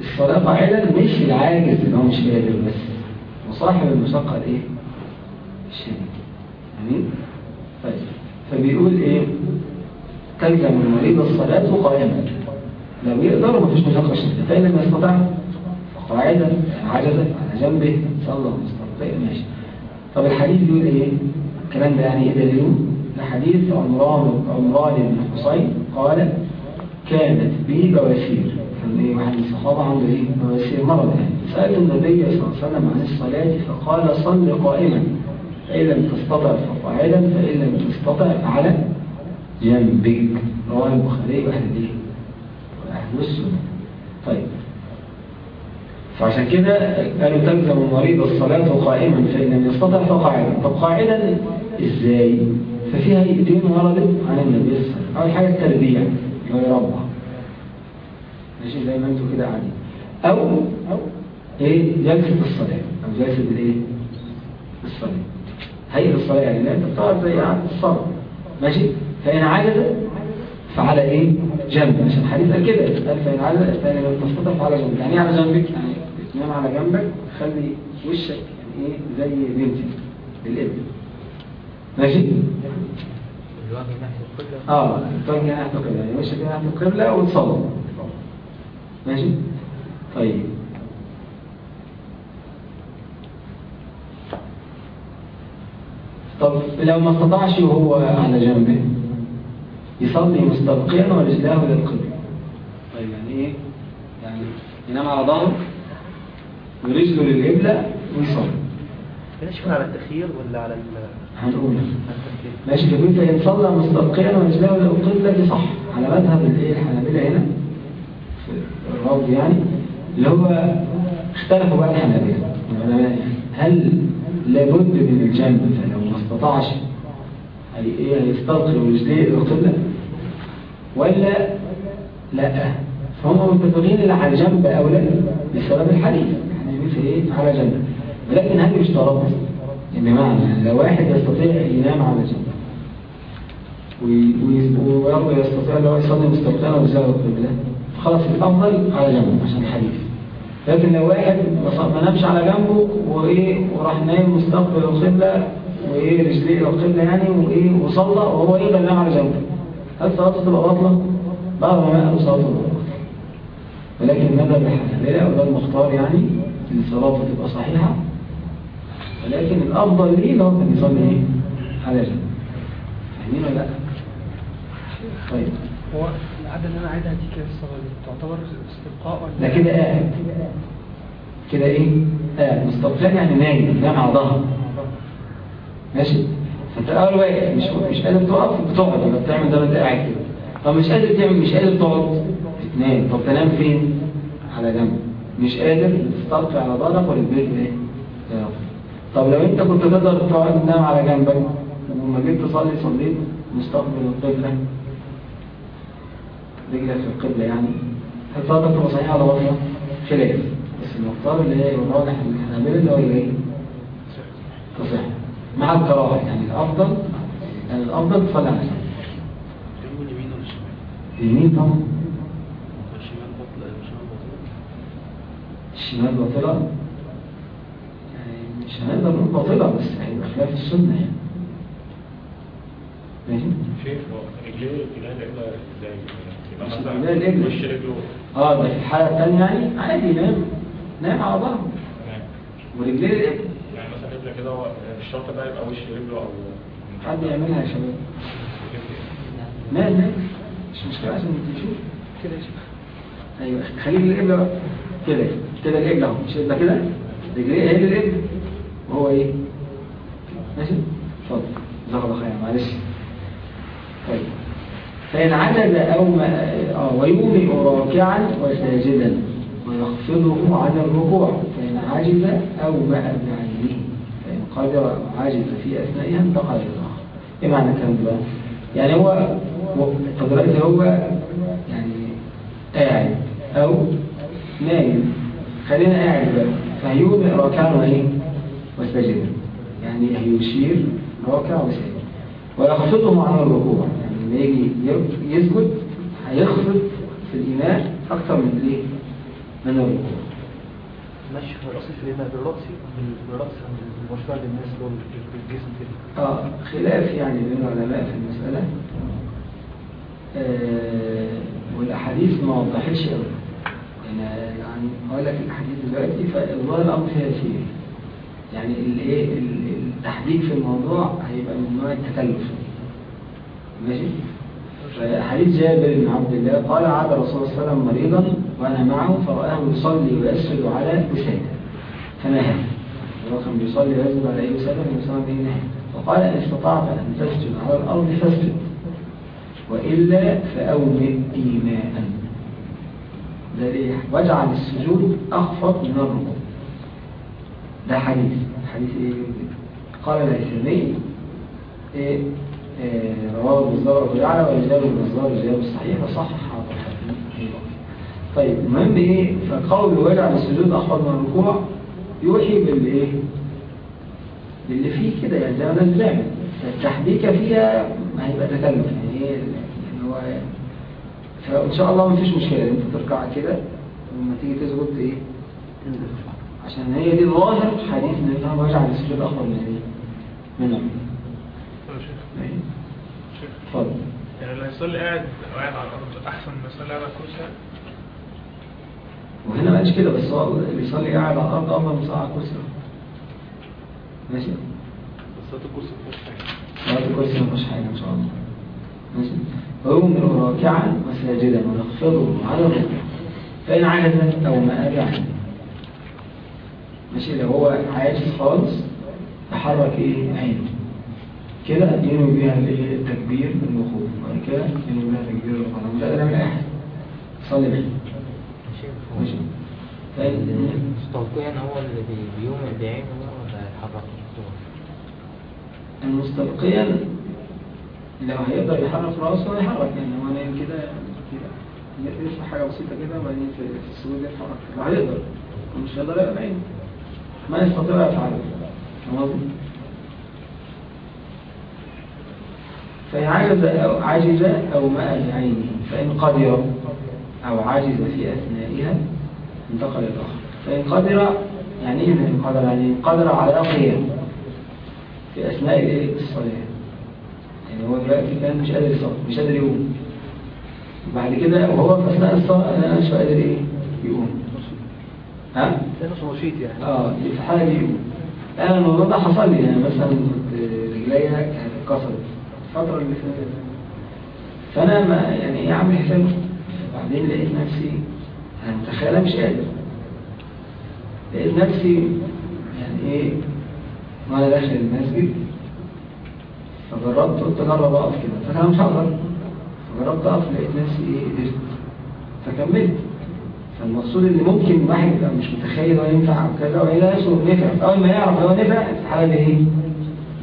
الصلاة قاعدا مش العاجز اللي هو مش قادر بس وصاحب المشقة الإيه؟ الشديدة امين طيب. فبيقول إيه؟ تلزم المريض الصلاة قائما. لو يقدر مفيش مشقة شديدة. فإن لم يستطع قاعدا عجزا على جنبه. صلى مستقبل ماشي. طب الحديث بيقول إيه؟ الكلام ده يعني إيه دليله؟ ده حديث عمران عمران بن حصين قال كانت بي بواسير كان واحد من الصحابة عنده إيه؟ بواسير مرض يعني. سألت النبي صلى الله عليه وسلم عن الصلاة فقال صل قائما. فإن لم تستطع فقاعدا فإن لم تستطع فعلى جنبك. رواه البخاري واحد إيه؟ واحد السنة طيب. فعشان كده قالوا تلزم المريض الصلاة قائما. فإن لم يستطع فقاعدا طب قاعدا إزاي؟ ففيها ايدين وردت عن النبي صلى الله عليه وسلم. اول حاجة التربيع اللي هو يربع ماشي زي ما أنتوا كده قاعدين. أو أو إيه جلسة الصلاة. أو جلسة الإيه؟ الصلاة. هيئة الصلاة يعني لا تقعد زي قعدة الصلاة. ماشي؟ فإن عجز فعلى إيه؟ جنب. عشان الحديث قال كده. قال فإن عجز فإن لم تستطع فعلى جنب. يعني إيه على جنبك؟ يعني تنام على جنبك خلي وشك يعني إيه زي بنتي بالابن ماشي؟ آه توجه ناحية القبلة يعني وشك ناحية القبلة وتصلي. ماشي؟ طيب. طب لو ما استطاعش وهو على جنبه يصلي مستلقيا ورجلاه للقبلة طيب يعني إيه؟ يعني ينام على ظهره ورجله للقبلة ويصلي. شوف على التخيير ولا على هنقول ماشي جميل فإن صلى مستلقيا ورجلاه للقبلة دي صح. على مذهب الايه الحنابلة هنا في الروض يعني اللي هو اختلفوا بقى الحنابلة. يعني هل لابد من الجنب؟ فلو ما استطاعش هي إيه هيستلقي رجليه القبلة ولا لا؟ فهم متفقين اللي على جنب اولى بسبب الحديث. يعني في إيه؟ على جنب. ولكن هل يشترط؟ يعني لو واحد يستطيع ينام على جنب. وي- وي- ويرضى يستطيع لو يصلي مستقيما وزاوية القبلة خلاص الأفضل على جنب عشان الحديث. لكن لو واحد ما ما نامش على جنبه وإيه وراح نايم مستقبل القبلة وإيه رجليه القبلة يعني وإيه وصلى وهو يقدر ينام على جنبه. هل صلاته تبقى باطلة؟ بعض العلماء قالوا صلاته ولكن مذهب الحنابلة وده المختار يعني إن صلاته تبقى صحيحة ولكن الأفضل ليه لو كان يصلي؟ على جنب. فاهمين ولا لأ؟ طيب. هو العادة اللي أنا عايزها دي كده الصلاة تعتبر استبقاء ولا ده كده قاعد. كده إيه؟ قاعد. مستقلان يعني نايم نايم على ظهره ماشي. فأنت الأول واقف مش مش قادر تقف بتقعد ولا بتعمل ده وانت قاعد كده. طب مش قادر تعمل مش قادر تقعد تنام. طب تنام فين؟ على جنب. مش قادر تستلقي على ظهرك ولا البيت إيه تقف. طب لو انت كنت تقدر تقعد تنام على جنبك وما جيت تصلي صليت مستقبل القبلة رجلك في القبلة يعني هل صلاتك تبقى صحيحة ولا باطلة؟ خلاف بس المختار اللي هي الراجح الحنابلة اللي هو إيه؟ تصح مع الكراهة يعني الأفضل يعني الأفضل تصلي على اليمين الشمال؟ اليمين طبعا الشمال بطل الشمال بطل الشمال باطلة يعني مش هنقدر نقول باطلة بس هيبقى خلاف السنة يعني. ماشي؟ شيخ هو رجليه اتجاه القبلة إزاي؟ يبقى مثلا. وش رجله آه ده في الحالة الثانية يعني عادي ينام نام على ظهره. ورجليه القبلة يعني مثلا قبلة كده شرط بقى يبقى وش رجله أو حد يعملها يا شباب. مال مال مش مشكلة عشان تشوف كده أيوه. خليك القبلة بقى. كده كده القبلة أهو. مش القبلة كده؟ رجليه هي القبلة وهو إيه؟ ماشي؟ اتفضل. جزاك الله خير معلش. طيب. فإن عجز أو ما آه ويومئ راكعا وساجدا ويخفضه عن الركوع فإن عجز أو مأ بعينه فإن قدر عجز في أثنائها انتقل الآخر. إيه معنى الكلام ده؟ يعني هو هو- طب دلوقتي هو يعني قاعد أو نايم. خلينا قاعد بقى. فهيومئ راكعا وإيه؟ وساجدا يعني هيشير راكع وساجد ويخفضه عن الركوع. يعني لما يجي يسجد هيخفض في الإناء أكثر من الإيه؟ من الركوع. ماشي هو الأصل في بقى بالرأس بال- بالرأس عند المشروع للناس هو بالجسم كده. آه خلاف يعني بين العلماء في المسألة. آه والأحاديث ما وضحتش قوي يعني يعني هقول لك الأحاديث دلوقتي فالظاهر الأمر فيها يسير يعني الايه ال- التحديد في الموضوع هيبقى من نوع التكلف. ماشي؟ حديث جابر بن عبد الله قال عاد رسول الله صلى الله عليه وسلم مريضا وأنا معه فرآه يصلي ويسجد على وسادة فنهى. هو كان بيصلي ويسجد على أي وسادة وسلم به نهى وقال إن استطعت أن تسجد على الأرض فاسجد. وإلا فأومئ ايماء. ده ليه واجعل السجود أخفض من الركوع ده حديث. حديث إيه؟ قال الهيثمي إيه؟ إيه رواه البزار أبو يعلى ورجال البزار رجال الصحيح وصحح. طيب المهم إيه فقول وجع السجود اخفض من الركوع يوحي بالإيه؟ باللي فيه كده يعني زي ما الناس بتعمل. فالتحبيكه فيها هيبقى تكلف. يعني إيه؟ يعني هو فإن شاء الله ما فيش مشكلة أنت تركع كده ولما تيجي تسجد إيه؟ عشان هي دي ظاهر حديث النبي صلى الله عليه وسلم السجود من إيه من ماشي. اتفضل يعني اللي هيصلي قاعد قاعد على الأرض أحسن من يصلي قاعد على الكرسي وهنا ما قالش كده بس هو اللي يصلي قاعد على الأرض افضل من صاع الكرسي. ماشي. بس الكرسي مفيهوش حاجة. صلاة الكرسي ما فيهوش حاجة إن شاء الله. ماشي. ويؤمر راكعا وساجدا ويخفضه على الركوع. فإن عجز أو ما ارجع ماشي؟ لو هو عاجز خالص يحرك إيه؟ عينه. كده ينوي بيها التكبير بالوقوف وبعد كده ينوي بيها تكبير الركوع مش قادر يعمل أي حاجة. صلي بيه. ماشي. فإن مستوقعا هو اللي بي- بيومئ بعينه ولا يحرك الصور المستبقيا لو هيقدر يحرك رأسه هيحرك يعني هو نايم كده كده يرفع حاجة بسيطة كده وبعدين في السجود أكتر لو هيقدر. مش هيقدر يبقى بعينه ما يستطيع يفعله؟ فإن عجز أو عجز أو ماء بعينه فإن قدر أو عجز في أثنائها انتقل الآخر. فإن قدر يعني إيه فإن قدر؟ يعني قدر على قيام في أثناء؟ الصلاة. يعني هو دلوقتي كان مش قادر يصلي مش قادر يقوم. وبعد كده وهو في أثناء الصلاة أنا مش قادر إيه؟ يقوم. نشيط يعني. آه دي في الحالة دي. أنا الموضوع ده حصل لي يعني مثلا كنت رجليا كانت اتكسرت الفترة اللي فاتت. فأنا ما يعني إيه عامل حساب بعدين لقيت نفسي أنا متخيلة مش قادر. لقيت نفسي يعني إيه؟ وأنا داخل المسجد. فجربت قلت أجرب أقف كده. فأنا مش هقدر. فجربت أقف لقيت نفسي إيه؟ قدرت. فكملت. فالمقصود إن ممكن واحد يبقى مش متخيل هو ينفع أو كذا وهي نفسه نفع. أول ما يعرف هو نفع دي إيه؟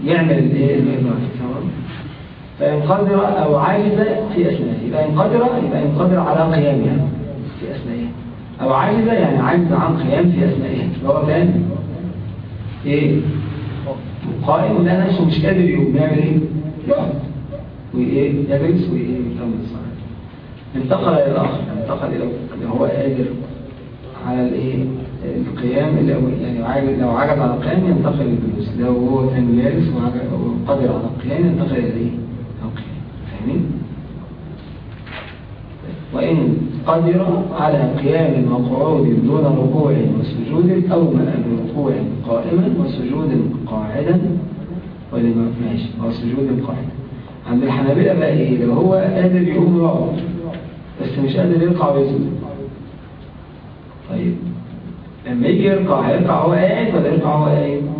يعمل الايه الإدراك تمام؟ فإن قدر أو عاجز في أثنائه يبقى إن قدر يبقى إن قدر على قيام يعني في أثنائه أو عاجز يعني عاجز عن قيام في أثنائه اللي هو كان إيه؟ قائم وده نفسه مش قادر يقوم. يعمل إيه؟ يقعد. وإيه؟ يجلس وإيه؟ يكمل الصلاة. انتقل إلى الآخر. انتقل إلى اللي هو قادر على الإيه؟ القيام هو يعني لو عجز على القيام ينتقل للجلوس لو هو كان جالس وقادر على القيام ينتقل إيه؟ القيام. فاهمين؟ وإن قدر على قيام وقعود دون ركوع وسجود أو ركوع قائما وسجود قاعدا. ولما ماشي. وسجود قاعدا. عند الحنابلة بقى إيه؟ لو هو قادر يقوم يقعد بس مش قادر يرقع ويسجد طيب. لما يجي يرقع هيرقع هو قاعد ولا يرقع هو قايم؟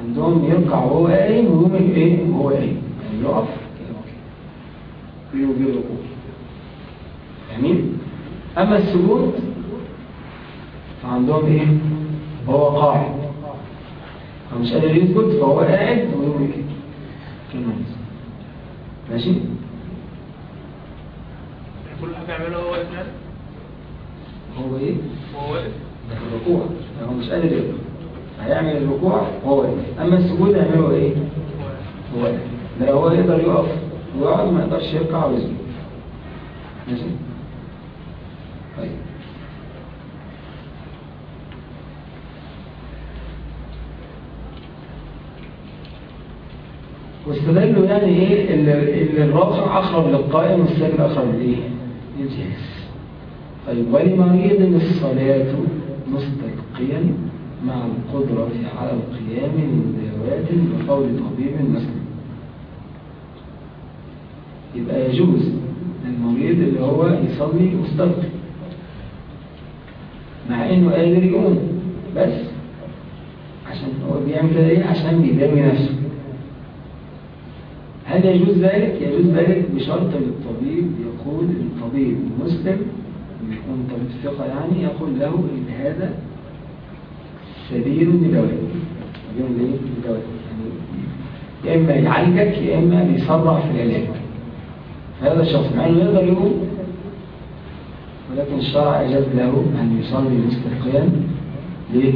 عندهم يركع وهو قايم ويقوم إيه وهو قايم. يعني يقف. ويجي ركوع فاهمين أما السجود فعندهم إيه؟ هو قاعد. هو مش قادر يسجد فهو قاعد ويقوم كده ماشي؟ كل حاجة يعملها هو واقف يعني هو إيه وهو واقف الركوع هو مش قادر يركع هيعمل الركوع وهو واقف أما السجود هيعمله إيه؟ هو واقف ده لو هو يقدر يقف ويقعد ما يقدرش يركع ويسجد. ماشي؟ طيب. واستدلوا يعني إيه؟ إن إن الرافع أقرب للقائم والساجد أقرب لايه للجالس طيب ولمريض الصلاة مستلقيا مع القدرة على القيام من ذوات بقول طبيب مسلم يبقى يجوز للمريض اللي هو يصلي مستلقي مع إنه قادر يقوم بس عشان هو بيعمل كده إيه؟ عشان بيداوي نفسه. هل يجوز ذلك؟ يجوز ذلك بشرط للطبيب يقول الطبيب المسلم يكون طبيب ثقة يعني يقول له إن هذا سبيل لدواء سبيل؟ لدواء يعني يا إما يعالجك يا إما بيسرع في العلاج هذا الشخص مع إنه يقدر يقوم ولكن الشرع أجاز له أن يصلي مستلقيا ليه؟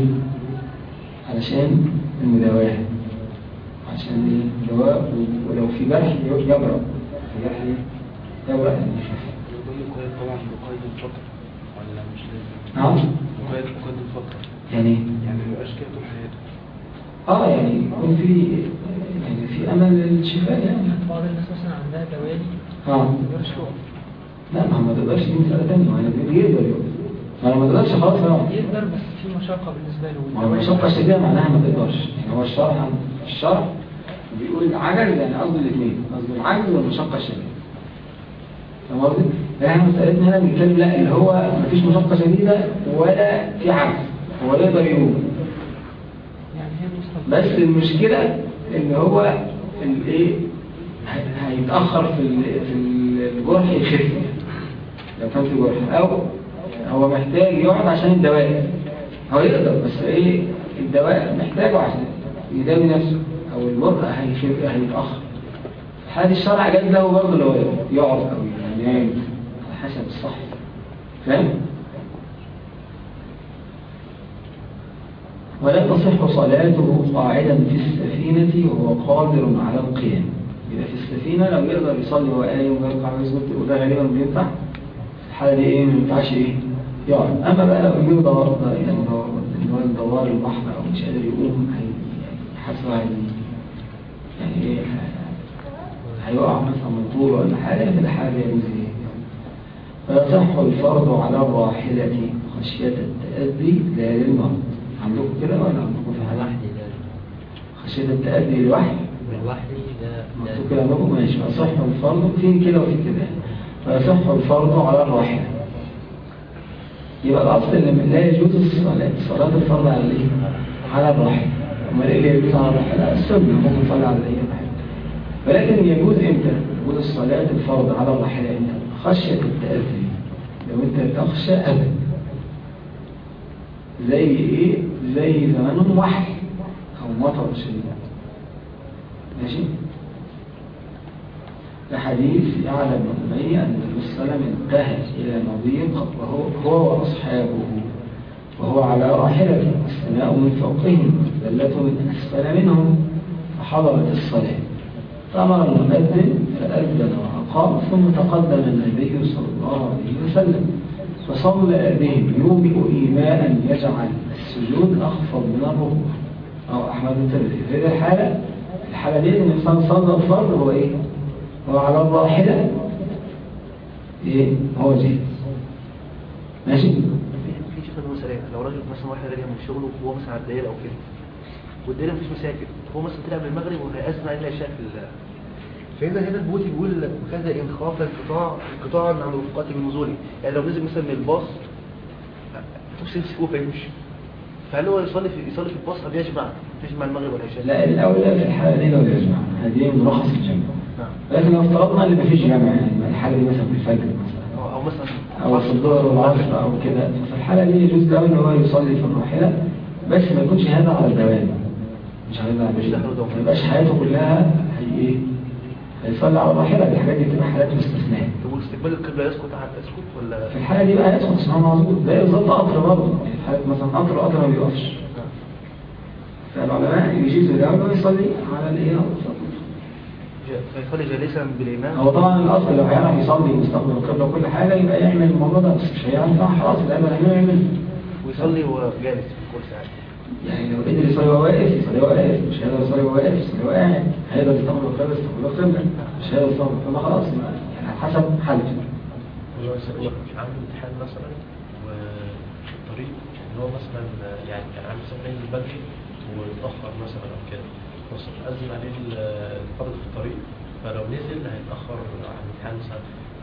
علشان المداواة عشان إيه؟ دواء ولو في جرح يبرأ في إيه يبرأ يعني يخف طبعا مقيد الفترة ولا مش لازم نعم. مقيد مقيد الفترة يعني إيه؟ يعني ما يبقاش كده طول حياته آه يعني يكون في يعني في أمل للشفاء يعني. بعض الناس مثلا عندها دوالي. آه. ما يقدرش يقف لا ما ما تقدرش دي مسألة تانية. ما هو يقدر يقف ما ما تقدرش خلاص يقف يقدر بس في مشقة بالنسبة له. ما هو المشقة الشديدة معناها ما تقدرش. يعني هو الشرع الشرع بيقول العجز يعني قصد الاثنين قصد العجز والمشقة الشديدة فاهم قصدي؟ إحنا مسألتنا هنا بنتكلم لا اللي هو مفيش مشقة شديدة ولا في عجز هو يقدر يقوم يعني بس المشكلة إن هو الايه هي- هيتأخر في في الجرح يخف. لو كان في جرح. أو هو محتاج يقعد عشان الدواء. هو يقدر بس إيه الدواء محتاجه عشان يداوي نفسه. الجرح هيخف هيتأخر هذه الشرع جاز له برضه لو يقعد أو ينام حسب الصح فاهم؟ ولا تصح صلاته قاعدا في السفينة وهو قادر على القيام. يبقى في السفينة لو يقدر يصلي وهو قايم ويركع ويسجد وده غالبا بينفع. الحالة دي إيه؟ ما ينفعش إيه؟ يقعد أما بقى لو يجيب دوار يعني دوار البحر أو مش قادر يقوم هي- حاسه هي يعني إيه هيقع مثلا من طول ولا حاجة في الحالة يجوز إيه؟ فيصح الفرض على الراحلة خشية التأذي لا للمرض. عندكم كده ولا عندكم؟ في ده خشية التأذي لوحدي لوحدي ده مكتوب كده عندكم؟ ماشي. فيصح الفرض في كده وفي كده. فيصح الفرض على الراحلة. يبقى الأصل إن لا يجوز الصلاة. صلاة الفرض على الإيه؟ على الراحلة. أمال إيه اللي على؟ السنة ممكن على أي راحلة ولكن يجوز إمتى؟ يجوز الصلاة الفرض على الراحلة إمتى؟ خشية التأذي لو أنت تخشى أذى زي إيه؟ زي زمانهم وحي أو مطر شديد ماشي؟ لحديث يعلم بن أمية أن النبي صلى الله عليه وسلم انتهى إلى مضيق وهو هو وأصحابه وهو على راحلته السماء من فوقهم ذلته من أسفل منهم فحضرت الصلاة فأمر المؤذن فأذن وأقام ثم تقدم النبي صلى الله عليه وسلم فصلى بهم يومئ إيماء يجعل السجود أخفض من الركوع أو أحمد الترمذي في هذه الحالة الحالة دي إن الإنسان صلى الفرض هو إيه؟ هو على الراحلة إيه؟ هو جاهز ماشي؟ في شيء خدمه سريع لو راجل مثلا واحد راجع من شغله وهو مثلا على الدائره أو كده. والدائره مفيش مساكن. هو مثلا طلع من المغرب وهيأذن عليه العشاء في ال فهنا هنا البوتي بيقول لك وكذا ان خاف انقطاع انقطاعا عن رفقاتي من نزولي يعني لو نزل مثلا من الباص مش يمسكوه فيمشي فهل هو يصلي في يصلي في الباص أم يجمع؟ يجمع المغرب والعشاء؟ لا الأولى في الحالة دي لو يجمع. هذه مرخص الجمع. نعم. لكن لو افترضنا إن مفيش جمع يعني الحالة دي مثلا في الفجر. مثلا أو في الظهر والعصر أو كده. ففي الحالة دي يجوز له إن هو يصلي في الراحلة بس ما يكونش هذا على الدوام. مش هذا على مش الدوام. دوام. ما يبقاش حياته كلها هي إيه؟ هيصلي على الراحلة. دي الحاجات دي بتبقى حالات مستثناء طب واستقبال القبلة يسكت حتى يسكت ولا؟ في الحالة دي بقى يسقط اسمها مظبوط ده بالظبط قطر برضه. يعني في حالة مثلا قطر قطر ما بيقفش. فالعلماء يجيزوا له إنه يصلي على الإيه على الصلاة. ج- فيصلي جالسا بالإمام هو طبعا الأصل لو هيعرف يصلي ويستقبل القبلة وكل حاجة يبقى يعمل الموضوع ده بس مش هيعرف طبعا خلاص لا يبقى يعمل ويصلي وهو جالس في الكرسي عادي. يعني لو قدر يصلي وهو واقف يصلي وهو واقف. مش هيقدر يصلي وهو واقف يصلي وهو قاعد. هيقدر يستقبل القبلة يستقبل القبلة. مش هيقدر يستقبل القبلة خلاص يعني على حسب حالته عنده امتحان مثلا وفي الطريق إن هو مثلا يعني كان عامل مثلا نازل بدري واتأخر مثلا أو كده. بس أزم عليه الفرد في الطريق فلو نزل هيتأخر عن الامتحان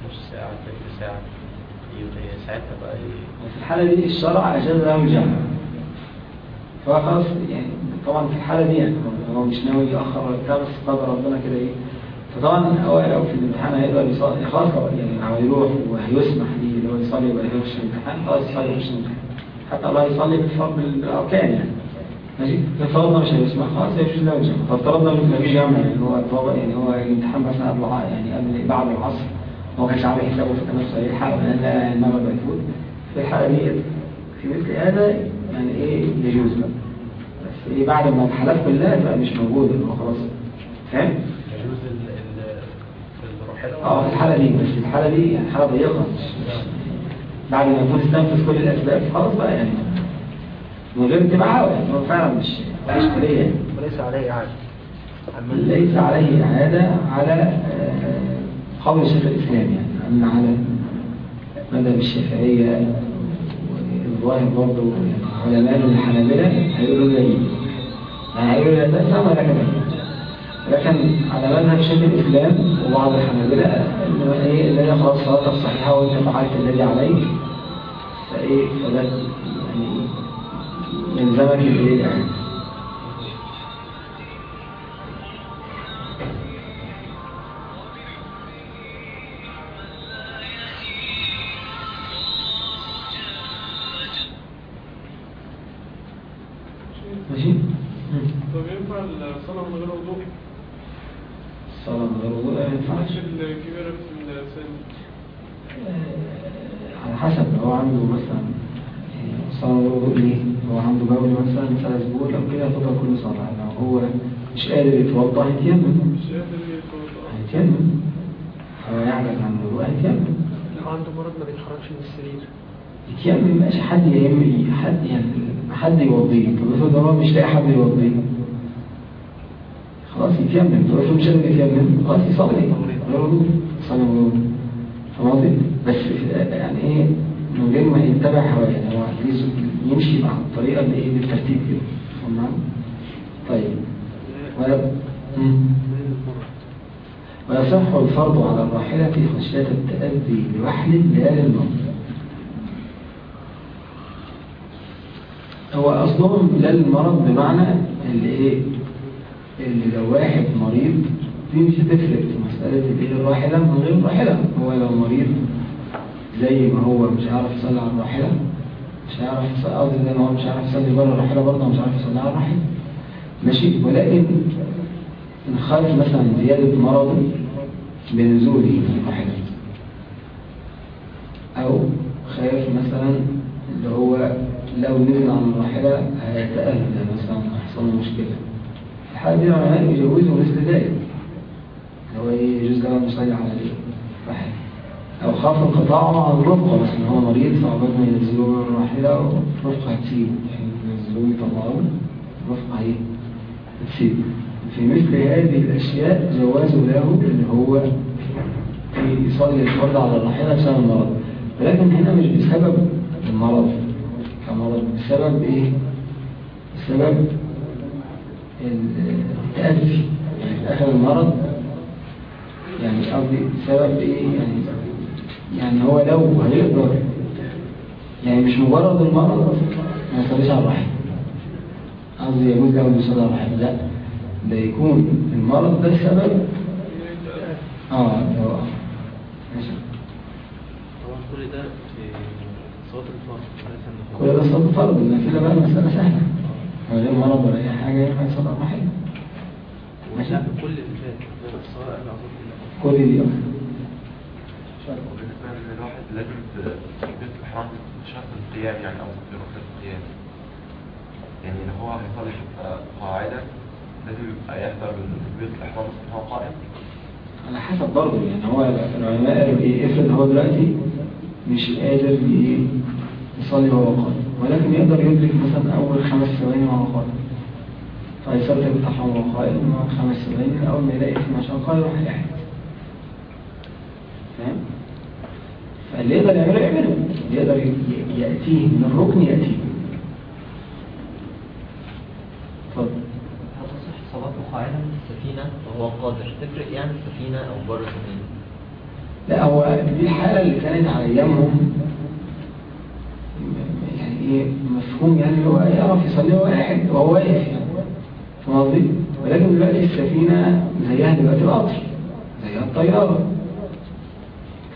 نص ساعة تلت ساعة ساعتها بقى في الحالة دي الشرع أجاز له الجمع فهو خلاص يعني طبعا في الحالة دي يعني هو مش ناوي يأخر ولا بس قدر ربنا كده إيه. فطبعا هو لو في الامتحان هيقدر يصلي خلاص يعني هو يروح وهيسمح ليه اللي هو يصلي ولا يخش الامتحان خلاص يصلي يخش الامتحان. حتى الله يصلي بالفرض بالأركان يعني. ماشي افترضنا مش هيسمح خلاص يجوز له الجمع فافترضنا إن مفيش جمع يعني هو طبعا يعني هو الامتحان مثلا قبل يعني قبل بعد العصر. هو كانش عامل حسابه في نفسه يلحق لأن المغرب هيفوت في الحالة دي في مثل هذا يعني إيه؟ يجوز بقى. بس إيه؟ بعد ما الحالات كلها تبقى مش موجوده هو خلاص. فاهم؟ يجوز آه في الحالة دي بس الحالة دي يعني حالة ضيقة. مش- بعد ما يكون استنفذ كل الأسباب خلاص بقى يعني. من غير اتباعه يعني هو فعلا مش مش يعني وليس عليه أما ليس عليه إعادة على آه، قول شيخ الإسلام يعني أما على مذهب الشافعية والظاهر برضه علماء الحنابلة هيقولوا يجوز. يعني هيقولوا لا تأثم ولا كذا لكن على مذهب شيخ الإسلام وبعض الحنابلة إنه إيه اللي هي خلاص صلاتك صحيحة وأنت فعلت الذي عليك فإيه فده يلزمك الإيه الإعادة ماشي؟ مم. طب ينفع الصلاة من غير وضوء؟ الصلاة من غير وضوء لا ينفعش مش الكبيرة في السن آه، على حسب لو عنده مثلا آه، صلاة من غير وضوء ليه؟ هو عنده بول مثلا بول أو كده يفضل كل صلاة. لو هو مش قادر يتوضأ هيتيمم. مش قادر يتوضأ هيتيمم. هو يعجز عن الوضوء هيتيمم. لو عنده مرض ما بيتحركش من السرير. يتيمم مبقاش حد يهم حد يعني حد يوضيه. طب افرض هو مش لاقي حد يوضيه. خلاص يتيمم. طب افرض مش قادر يتيمم خلاص يصلي. غير وضوء يصلي وضوء فاهم قصدي؟ بس يعني إيه من غير ما يتبع هواه. عايز يمشي مع الطريقة اللي إيه بالترتيب كده. معايا؟ طيب. ويصح الفرض على الراحلة خشية التأذي لوحده لا للمرض هو أصلهم لا للمرض بمعنى اللي إيه؟ اللي لو واحد مريض دي مش هتفرق في مسألة الإيه الراحلة من غير الراحلة هو لو مريض زي ما هو مش عارف يصلي على الراحلة مش عارف يصلي قصدي زي ما هو مش عارف يصلي بره الراحلة برضه مش عارف يصلي على الراحلة ماشي. ولكن إن خاف مثلا زيادة مرضه بنزوله من الراحلة أو خاف مثلا اللي هو لو نزل عن الراحلة هيتأذى مثلا يحصل له مشكلة. الحالة دي العلماء يجوزوا مثل ذلك. هو يجوز له على الراحلة أو خاف انقطاعه عن الرفقة مثلا هو مريض فعقبال ما ينزلوه من الراحلة الرفقة هتسيب. ينزلوه يطلعوه الرفقة هي هتسيب. في مثل هذه الأشياء جواز له اللي هو يصلي الفرض على الراحلة بسبب المرض. ولكن هنا مش بسبب المرض. كمرض بسبب إيه؟ بسبب التأذي يعني في المرض يعني قصدي بسبب إيه؟ يعني يعني هو لو هيقدر يعني مش مجرد المرض ما يصليش على الراحلة قصدي يجوز له المصادرة الرحم. لا ده يكون المرض ده السبب. آه ده ماشي. طبعا كل ده الفرض ليس كل ده صلاة فرض النافلة بقى مسألة سهلة. هو لا مرض ولا أي حاجة ينفع يصلي الرحم؟ ماشي ولا كل اللي فات كل دي وبالنسبة ان الواحد لازم تكبيرة الإحرام شرط القيام يعني في ركن القيام. يعني لو هو هيصلي حتى قاعدة لازم يبقى يحضر تكبيرة الإحرام بس قائم؟ على حسب برضه يعني هو العلماء قالوا إيه؟ إفرض هو دلوقتي مش قادر إيه؟ يصلي وهو قائم. ولكن يقدر يدرك مثلا أول خمس ثواني وهو قائم. فيصلي بتاعه وهو قائم خمس ثواني أول ما يلاقي في مشقه يروح قاعد فاهم؟ فاللي يقدر يعمله يعمله اللي يقدر يأتيه من الركن يأتيه. اتفضل. هل تصح صلاة قاعدة من السفينة وهو قادر تفرق يعني السفينة أو بره السفينة؟ لا هو دي الحالة اللي كانت على أيامهم يعني إيه مفهوم يعني هو يعرف يصلي وهو قاعد وهو واقف يعني. فاهم قصدي؟ ولكن دلوقتي السفينة زيها دلوقتي القطر زيها الطيارة.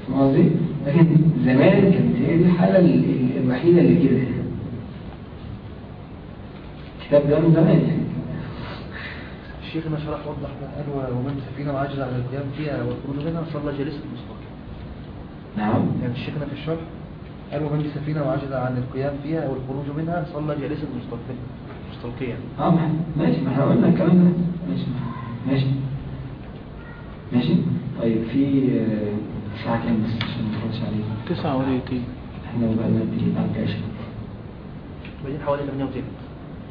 فاهم قصدي؟ لكن زمان كانت هي دي الحالة ال- ال- الوحيدة اللي كده. الكتاب ده من زمان. يعني الشيخ ما شرح وضح قال ومن سفينة وعجز عن القيام فيها. والخروج منها صلى جالسا مستقيم نعم. يعني الشيخنا في الشرح. قال ومن سفينة وعجز عن القيام فيها والخروج منها. صلى جالسا مستقيم مستلقيا آه ما- ماشي. ما إحنا قلنا الكلام ده. ماشي. ماشي. ماشي. طيب في ساعة كام بس عشان ما نخرجش عليه. تسعة ودقيقتين إحنا بقالنا إيه بعد العشاء بعدين حوالي 8 وزيت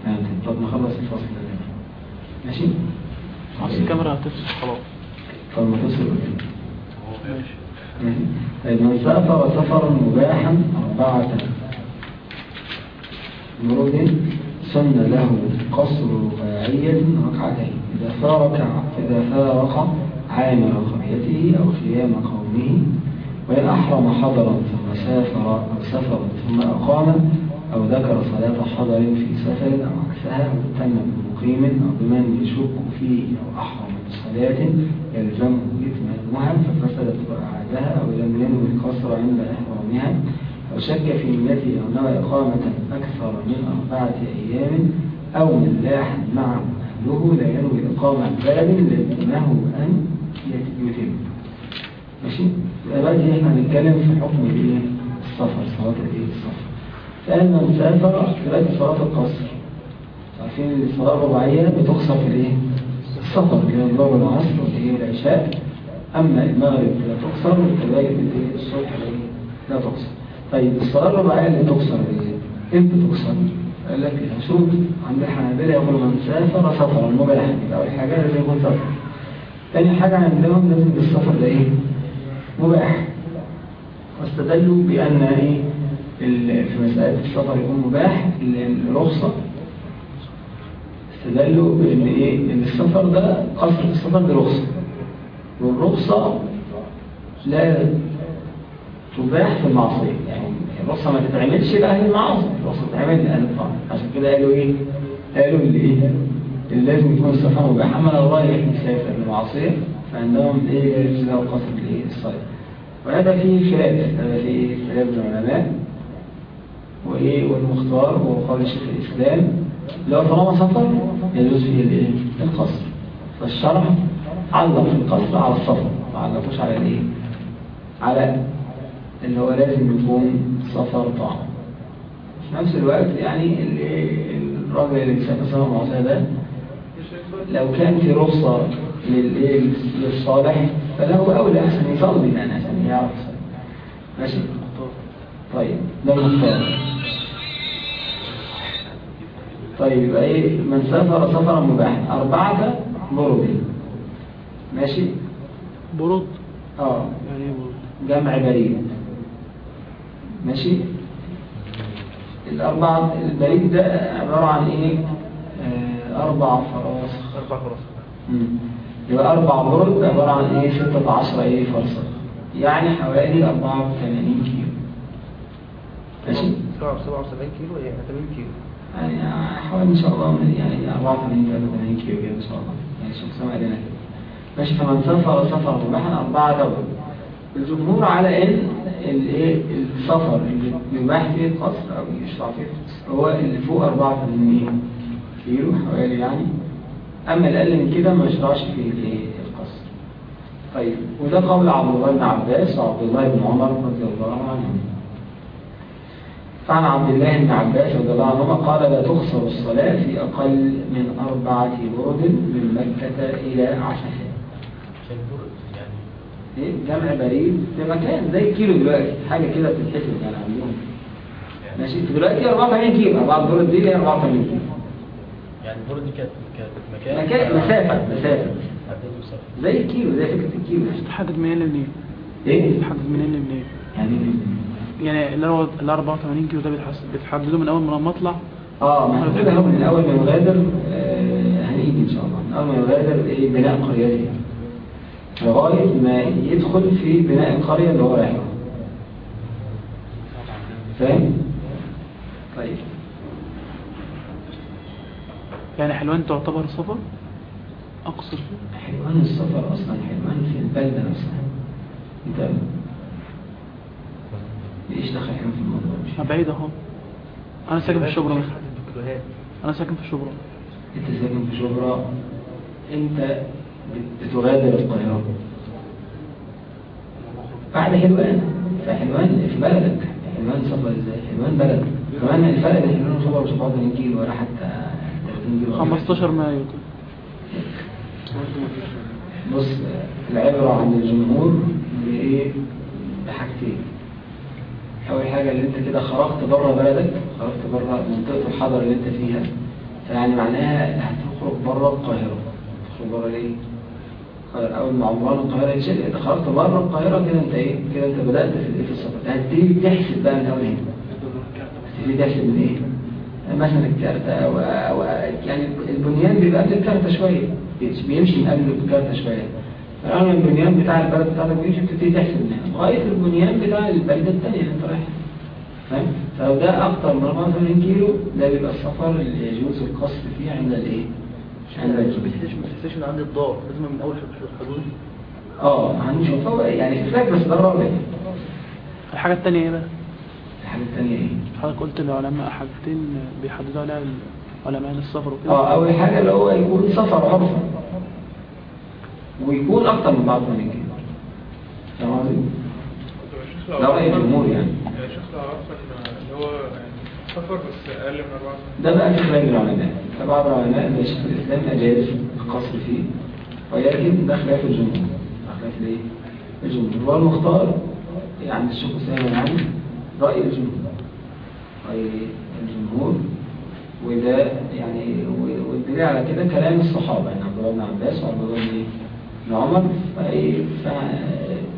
يعني طب نخلص الفصل ده. ماشي؟ أصل الكاميرا هتفصل. خلاص. طب ما قدام. ماشي. طيب من سافر سفرا مباحا أربعة. مرود سن له قصر رباعية ركعتين. إذا فارق إذا فارق عامل قريته أو خيام قومه وإن أحرم حضرا ثم سافر أو سافر ثم أقام أو ذكر صلاة حضر في سفر أو عكسها أو بمقيم أو بمن يشك فيه أو أحرم بصلاة يلزمه إتمامها ففسدت وأعادها أو لم ينوي القصر عند إحرامها أو شك في نيته أو نوى إقامة أكثر من أربعة أيام أو من لاح معه أهله لا ينوي إقامة بلد لزمه أن دي إحنا هنتكلم في حكم الايه؟ السفر صلاة الايه؟ السفر. فإن من سافر دلوقتي صلاة القصر. عارفين إن الصلاة الرباعية بتقصر في الإيه؟ السفر هي الظهر والعصر واللي هي العشاء. أما المغرب لا تقصر وكذلك؟ الصبح؟ لا تقصر. طيب الصلاة الرباعية اللي تقصر إيه؟ إمتى تقصر؟ قال لك شوف عند الحنابلة يقول من سافر سفرا مباحا يبقى أول حاجة لازم يكون سفر. تاني حاجة عندهم لازم السفر ده إيه؟ مباح. واستدلوا بأن إيه؟ في مسألة السفر يكون مباح ال- الرخصة استدلوا بأن إيه؟ إن السفر ده قصر السفر دي رخصة والرخصة لا تباح في المعصية. يعني الرخصة ما تتعملش لأهل المعاصي. الرخصة تتعمل لأهل الطاعة عشان كده قالوا إيه؟ قالوا اللي إيه؟ اللي لازم يكون السفر مباح. أما لو رايح يسافر للمعصية فعندهم إيه؟ يجوز له قصر الإيه؟ الصلاة وهذا فيه خلاف هذا فيه خلاف العلماء. وإيه؟ والمختار هو قول شيخ الإسلام. لو طالما سفر يجوز فيه الإيه؟ القصر. فالشرع علق القصر على السفر ما علقوش على الإيه؟ على اللي هو لازم يكون سفر طعام في نفس الوقت يعني ال- الراجل اللي بيسافر سفر معصية ده لو كان في رخصة للصالح فله أولى أحسن يصلي يعني ماشي؟ طيب ده المختار طيب يبقى إيه من سافر سفرا مباحا أربعة برد ماشي. برود آه يعني إيه برود جمع بريد ماشي. الأربعة البريد ده عبارة عن إيه أربع فراسخ أربع مم. يبقى أربع برد عبارة عن إيه ستة عشر إيه فرصة يعني حوالي أربعة وثمانين كيلو. ماشي؟ 77 كيلو؟ يعني 80 كيلو. يعني حوالي إن شاء الله يعني 84 83 كيلو كده إن شاء الله. يعني شوف سمع لنا كده ماشي فمن سافر سفر مباحا أربعة دولة. الجمهور على إن الايه السفر اللي يباح فيه القصر أو يشرع فيه القصر هو اللي فوق 84 كيلو حوالي يعني. أما الأقل من كده ما يشرعش فيه الإيه طيب وده قول عبد الله بن عباس وعبد الله بن عمر رضي الله عنهم فعن عبد الله بن عباس رضي الله عنهما قال لا تخسر الصلاة في أقل من أربعة برد من مكة إلى برد يعني؟ إيه؟ جمع بريد في مكان زي كيلو دلوقتي حاجة كده بتتحسب يعني عندهم ماشي انت دلوقتي 84 كيلو 4 برد دي هي 84 كيلو. يعني برد كانت كانت مكان مكان مسافة مسافة. زي الكيلو زي فكرة الكيلو تحدد منين لمنين إيه؟ تحدد منين لمنين يعني يعني اللي هو ال 84 كيلو ده بتحدده من أول ما اطلع آه ما إحنا من أول ما يغادر آه، هنيجي إن شاء الله. من أول ما يغادر إيه؟ بناء قريته لغاية ما يدخل في بناء القرية اللي هو رايحها. فاهم؟ طيب. يعني حلوان تعتبر سفر؟ اقصر حلوان السفر أصلا حلوان في البلده نفسها انت إيش دخل حلوان في الموضوع ما بعيد اهو أنا ساكن في شبرا أنا ساكن في شبرا انت ساكن في شبرا انت بت- بتغادر القاهرة بعد حلوان فحلوان في بلدك حلوان سفر إزاي حلوان بلد كمان الفرق بين حلوان وشبرا وشبرا 80 كيلو ولا حتى 30 كيلو 15 مايو بص العبرة عند الجمهور بإيه؟ بحاجتين أول حاجة اللي أنت كده خرجت بره بلدك خرجت بره منطقة الحضر اللي أنت فيها فيعني معناها هتخرج بره القاهرة تخرج بره ليه؟ أول ما عمران القاهرة يتشال أنت خرجت بره القاهرة كده أنت إيه؟ كده أنت بدأت في في السفر هتبتدي تحسب بقى من أول هنا هتبتدي تحسب من إيه؟ مثلا الكارتة أو يعني البنيان بيبقى قبل الكارتة شوية بيمشي من قبل الكارتة شوية ما البنيان بتاع البلد بتاعتك بيمشي بتبتدي تحسب منها لغاية البنيان بتاع البلدة التانية اللي أنت رايحها فاهم؟ فلو ده أكتر من 84 كيلو ده بيبقى السفر اللي يجوز القصر فيه عند الإيه؟ عند من عند الدار لازم من أول الحدود آه هنشوف هو يعني في فلاج بس ده الرابع الحاجة التانية إيه بقى؟ الحاجة التانية إيه؟ حضرتك قلت العلماء حاجتين بيحددوا عليها علماء السفر وكده؟ آه أول حاجة اللي هو يكون سفر عرفا ويكون أكتر من بعض من كده فاهم قصدي؟ ده رأي الجمهور يعني. يا شيخ لو عرفت إن اللي هو يعني سفر بس أقل من أربعة سنين. ده بقى في خلاف العلماء فبعض العلماء زي شيخ الإسلام أجاز القصر فيه. ولكن ده خلاف الجمهور. ده خلاف الايه؟ الجمهور. والمختار عند الشيخ أسامة يعني رأي الجمهور. رأي الجمهور. وده يعني والدليل على كده كلام الصحابة يعني عبد الله بن عباس وعبد الله بن عمر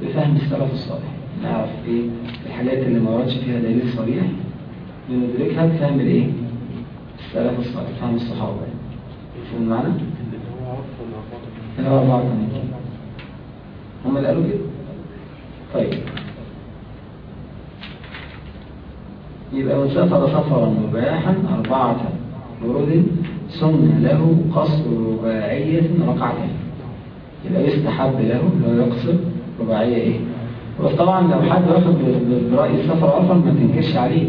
بفهم السلف الصالح. نعرف إيه الحاجات اللي ما وردش فيها دليل صريح. بندركها بفهم الإيه؟ السلف الصالح فهم الصحابة. يعني فهم معنا؟ اللي هو 84 هم اللي قالوا كده؟ طيب. يبقى من سافر سفرا مباحا أربعة برد سن له قصر رباعية ركعتين. يبقى يستحب له لو يقصر رباعية. إيه بس طبعا لو حد واخد برأي السفر عرفا ما تنكرش عليه.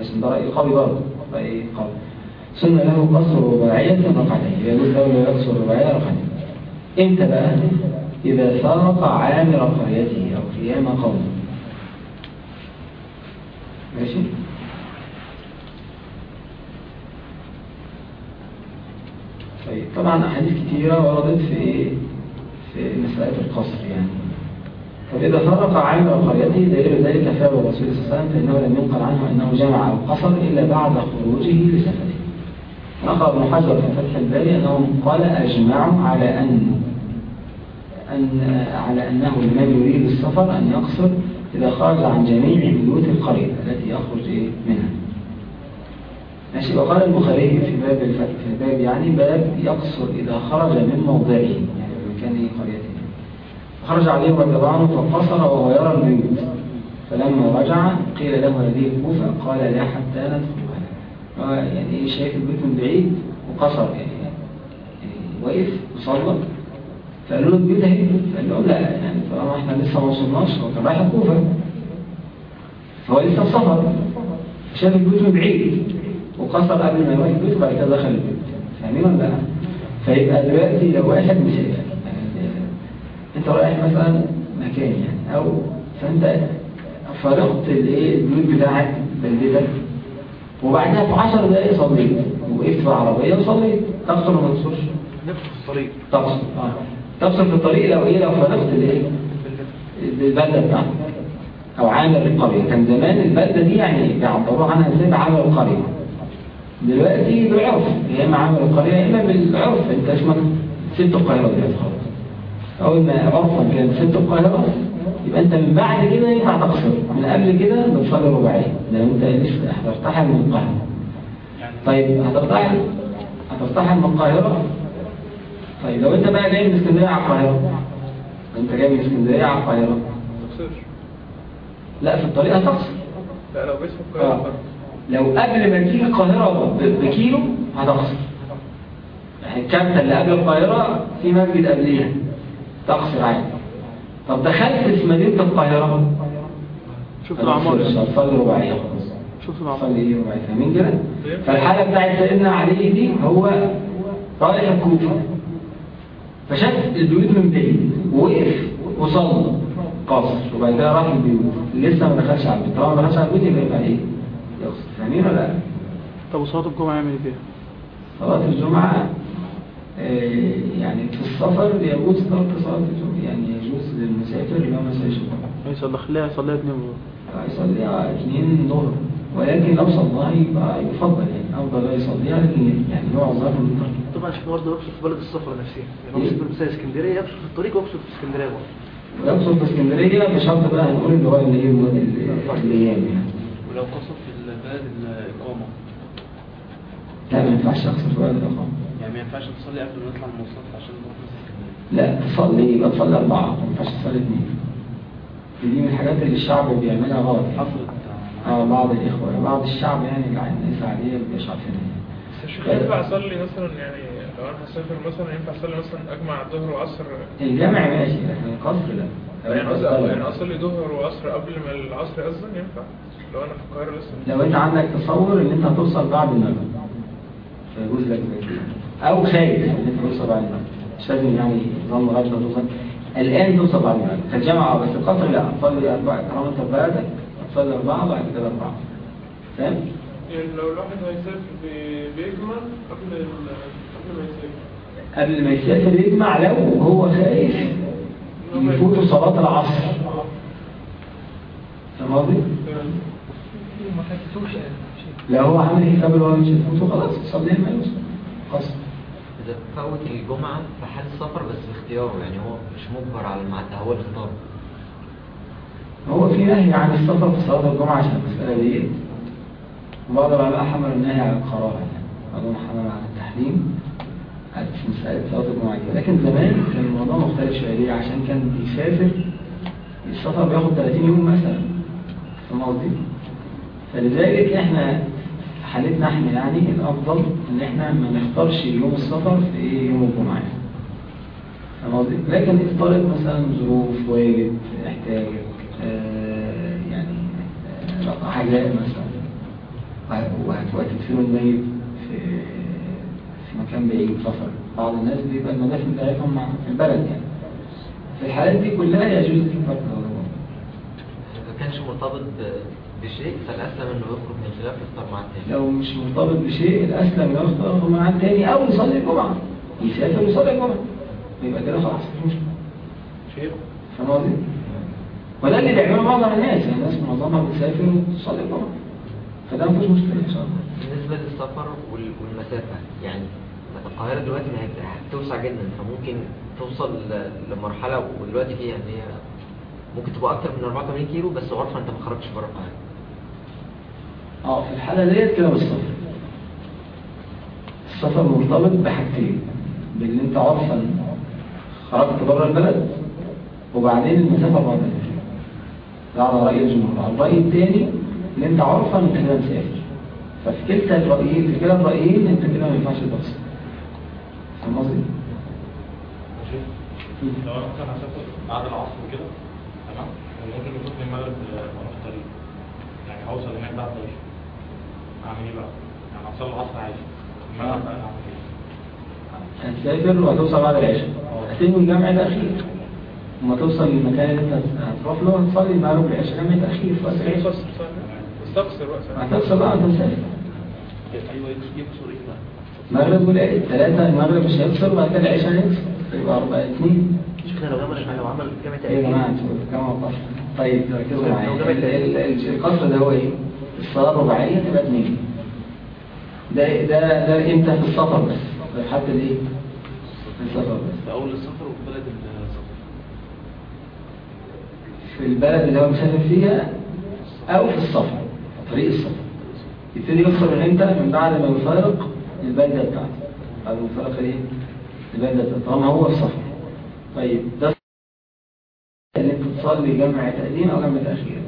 عشان ده رأي قوي برضه رأي قوي. سن له قصر رباعية ركعتين. يبقى يجوز له لو يقصر رباعية ركعتين. إمتى بقى؟ إذا سرق عامر قريته أو قيام قومه. ماشي. طيب طبعا أحاديث كتيرة وردت في في مسألة القصر يعني. طب إذا فرق عامر قريته دليل ذلك فعل الرسول صلى الله عليه وسلم فإنه لم ينقل عنه أنه جمع أو قصر إلا بعد خروجه لسفره. نقل ابن حجر في فتح الباري أنه قال أجمع على أن أن على أنه لمن يريد السفر أن يقصر إذا خرج عن جميع بيوت القرية التي يخرج إيه منها. ماشي وقال البخاري في باب الفتح في الباب يعني باب يقصر إذا خرج من موضعه يعني مكان قريته. خرج عليه عنه فقصر وهو يرى البيوت. فلما رجع قيل له هذه الكوفة قال لا حتى ندخلها يعني شايف البيت من بعيد وقصر يعني, يعني وقف وصلى. فقالوا له البيت اهي فقال لهم لا طالما إحنا لسه ما وصلناش هو كان رايح الكوفة. فهو لسه في سفر شاف البيت من بعيد. وقصر قبل ما يروح البيت وبعد كده دخل البيت فاهمين ولا لا؟ فيبقى دلوقتي لو واحد مسافر يعني انت رايح مثلا مكان يعني أو فأنت فرغت الايه البيوت بتاعك بلدتك وبعدها في 10 دقايق صليت. وقفت في العربية وصليت. تقصر ولا ما تقصرش؟ نفس الطريق. تقصر آه. تقصر في الطريق لو إيه؟ لو فرغت الايه البلده بتاعتك أو عامل القريه كان زمان البلدة دي يعني بيعبروا عنها إزاي بعامل القريه دلوقتي بالعرف. يا إما عامل القريه يا إما بالعرف. أنت اسمك ست القاهرة دلوقتي خلاص أول ما عرفا كان ست القاهرة يبقى أنت من بعد كده ينفع تقصر. من قبل كده بتصلي رباعيه لو أنت لسه هترتحل من القاهرة. طيب هترتحل هترتحل من القاهرة؟ طيب لو أنت بقى جاي من اسكندرية على القاهرة انت جاي من اسكندرية على القاهره لا في الطريق هتقصر لا لو آه. لو قبل ما تيجي القاهرة ب- بكيلو هتقصر يعني الكابتة اللي قبل القاهرة في مسجد قبليها. تقصر عادي. طب دخلت في مدينة القاهرة شوف هتصلي رباعية. خلاص شوف الأعمار. هتصلي إيه رباعية؟ فاهمين كده؟ فالحالة بتاعت سيدنا علي دي هو رايح الكوفة. فشاف البيوت من بعيد ووقف وصلى قاصر وبعد كده راح البيوت لسه ما دخلش على البيت طالما ما دخلش على البيت يبقى يبقى إيه؟ يقصر فاهمين ولا لا؟ طب وصلاة الجمعة يعمل إيه فيها؟ صلاة الجمعة آه، يعني في السفر يجوز ترك صلاة الجمعة يعني يجوز للمسافر هو ما يصليش الجمعة هيصلي خليها يصليها اتنين ظهر. يصليها اثنين ظهر ولكن لو صلاها يبقى يفضل يعني أفضل لا يصليها لكن يعني هو ظاهر من الترك طبعا عشان برضه يقصد في بلد السفر نفسها. يعني يقصد مثلا إسكندرية يقصد في الطريق ويقصد في إسكندرية برضه. ويقصد في إسكندرية بشرط بقى هنقول اللي هو اللي هي الأيام يعني. ولو قصد في البلد الإقامة. لا ما ينفعش أقصر في بلد الإقامة. يعني ما ينفعش تصلي قبل ما نطلع المواصلات عشان نروح لا تصلي يبقى تصلي أربعة ما ينفعش تصلي اثنين دي من الحاجات اللي الشعب بيعملها غلط. حصلت آه بعض الإخوة بعض الشعب يعني اللي عند الناس العادية ما بيبقاش عارفينها بس مش ينفع أصلي مثلا يعني لو أنا هسافر مثلا ينفع أصلي مثلا أجمع الظهر وعصر؟ الجامع ماشي لكن القصر لا. يعني. يعني أصلي ظهر وعصر قبل ما العصر يأذن؟ ينفع. لو أنا في القاهرة لسه. لو أنت عندك تصور إن أنت هتوصل بعد المغرب فيجوز لك أو خايف إن أنت توصل بعد المغرب مش لازم يعني نظام لغايه ما توصل. الآن توصل بعد المغرب فالجامعه بس القصر لا. تصلي أربعة. طالما أنت في بلدك تصلي أربعة وبعد كده أربعة. فاهم؟ يعني لو الواحد هيسافر بي- بيجمع قبل قبل ما يسافر قبل يجمع لو هو خايف يفوت صلاة العصر. فاهم قصدي؟ ما يعني. لو هو عامل حساب اللي هو مش هيفوته خلاص يصليها ما يوصل قصر إذا فوت الجمعة في حال السفر بس باختياره يعني هو مش مجبر على الميعاد هو اللي اختاره هو في نهي عن السفر في صلاة الجمعة عشان المسألة دي وبعض العلماء حملوا النهي على القراءة يعني. بعضهم حمل على التحريم في مسألة صلاة الجمعة لكن زمان كان الموضوع مختلف شوية ليه؟ عشان كان بيسافر السفر بياخد 30 يوم مثلا فاهم قصدي؟ فلذلك إحنا حالتنا إحنا يعني الأفضل إن إحنا ما نختارش يوم السفر في إيه يوم الجمعة. فاهم قصدي؟ لكن افترض مثلا ظروف واجب احتاج آه، يعني آه، حاجات مثلا وهت- وهتدفنوا الميت في في مكان بعيد سفر بعض الناس بيبقى المدافن بتاعتهم مع- في البلد يعني. في الحالات دي كلها يجوز الفرق ما كانش مرتبط بشيء فالأسلم إنه يخرج من خلاف يختار ميعاد تاني. لو مش مرتبط بشيء الأسلم يختار ميعاد تاني أو يصلي الجمعة. يسافر ويصلي الجمعة. يبقى كده خلاص مش مشكلة. شيء فاهم قصدي؟ وده اللي بيعمله معظم الناس. يعني الناس معظمها بتسافر وتصلي الجمعة. فده مفيش مشكلة إن شاء الله. بالنسبة للسفر وال- والمسافة يعني القاهرة دلوقتي ما هتوسع جدا فممكن توصل لمرحلة ودلوقتي فيها اللي هي ممكن تبقى أكتر من 84 كيلو بس عرفا أنت ما خرجتش بره القاهرة. آه في الحالة ديت كده بالسفر السفر مرتبط بحاجتين باللي أنت عرفا خرجت بره البلد وبعدين المسافة البلد ده على رأي الجمهور. على الرأي الثاني اللي أنت عرفا انت كده مسافر ففي كلتا الرأيين في كلا الرأيين أنت كده ما ينفعش تفصل ماشي. لو أنا مثلا هسافر بعد العصر كده تمام؟ وممكن يكون في المغرب وأنا في الطريق يعني هوصل هناك بعد العشاء أعمل إيه بقى؟ يعني هوصل العصر عادي. المغرب بقى أعمل إيه؟ هتسافر وهتوصل بعد العشاء. هتنوي الجمع الأخير وما توصل للمكان اللي أنت هتروح له هتصلي المغرب والعشاء. جمع تأخير في وقت العشاء فصل صح استقصر وقت هتوصل بقى هتوصل أيوه يكسر. إيه بقى المغرب والعشاء الثلاثة المغرب مش هيفصل وبعد كده العشاء هيفصل يبقى أربعة اثنين. شيخنا لو عمل لو عمل إيه يا جماعة؟ قصر طيب ركزوا معايا لو جمع ال- ال- ال- القصر ده هو إيه؟ الصلاة الرباعية تبقى اثنين. ده ده ده إمتى؟ في السفر بس. في حالة الايه؟ في السفر بس. في أول السفر وفي بلد السفر في البلد اللي هو مسافر فيها أو في السفر في طريق السفر. يبتدي يفصل من إمتى؟ من بعد ما يفارق البلدة بتاعته بعد ما يفارق إيه؟ البلدة بتاعته طالما هو في طيب ده اللي أنت تصلي جمع تقديم أو جمع تأخير.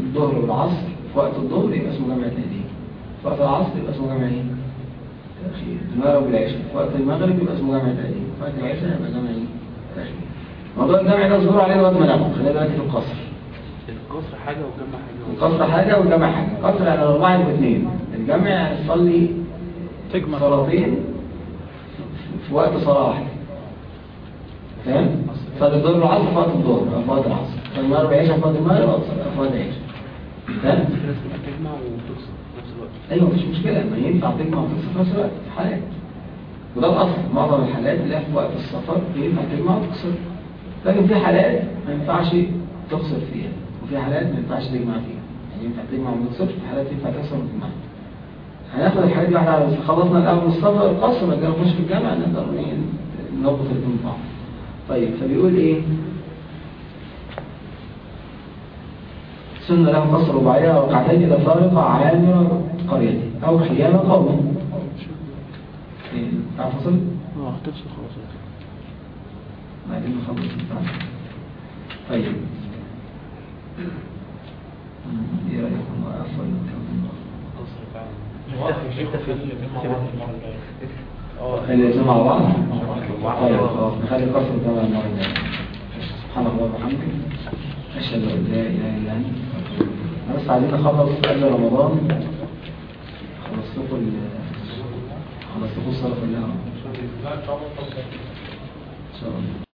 الظهر والعصر في وقت الظهر يبقى اسمه جمع تقديم. في وقت العصر يبقى اسمه جمع إيه؟ تأخير. المغرب والعشاء في وقت المغرب يبقى اسمه جمع تقديم. في وقت العشاء يبقى جمع إيه؟ تأخير. موضوع الجمع ده ظهور عليه لغاية ما ناخد خلينا دلوقتي في القصر. القصر حاجة والجمع حاجة. القصر حاجة والجمع حاجة. القصر يعني أربعة واثنين الجمع تصلي تجمع صلاتين في وقت صلاة واحدة فاهم؟ صلي الظهر والعصر في وقت الظهر في وقت العصر. صلي المغرب والعشاء في وقت المغرب في وقت ناس بتبقى تجمع وتقصر أيوة مفيش مشكلة. ما ينفع تجمع وتقصر في نفس الوقت حالات. وده الأصل. معظم الحالات اللي في وقت السفر ينفع تجمع وتقصر لكن في حالات ما ينفعش تقصر فيها وفي حالات ما ينفعش تجمع فيها. يعني ينفع تجمع وما في حالات ينفع تقصر وتجمع. هناخد الحاجات دي على بس خلصنا الأول السفر القصر ما نخش في الجامعة نقدر إيه نربط الاثنين ببعض طيب فبيقول إيه؟ سنة له قصر رباعية ركعتين إذا فارق عامر قريته أو خيام قومه إيه، تعرف فصل؟ آه هتفصل خلاص بعدين نخلص البتاع. طيب. إيه رأيكم ولا نكمل؟ قصر فعلا نوقف الشيخ في مع بعض المره الجايه خلي الاثنين مع بعض طيب الجاية سبحان الله أشهد أن لا إله إلا أنت أنا بس عايزين نخلص قبل رمضان خلص ال- خلص لكم الصلاة كلها ان شاء الله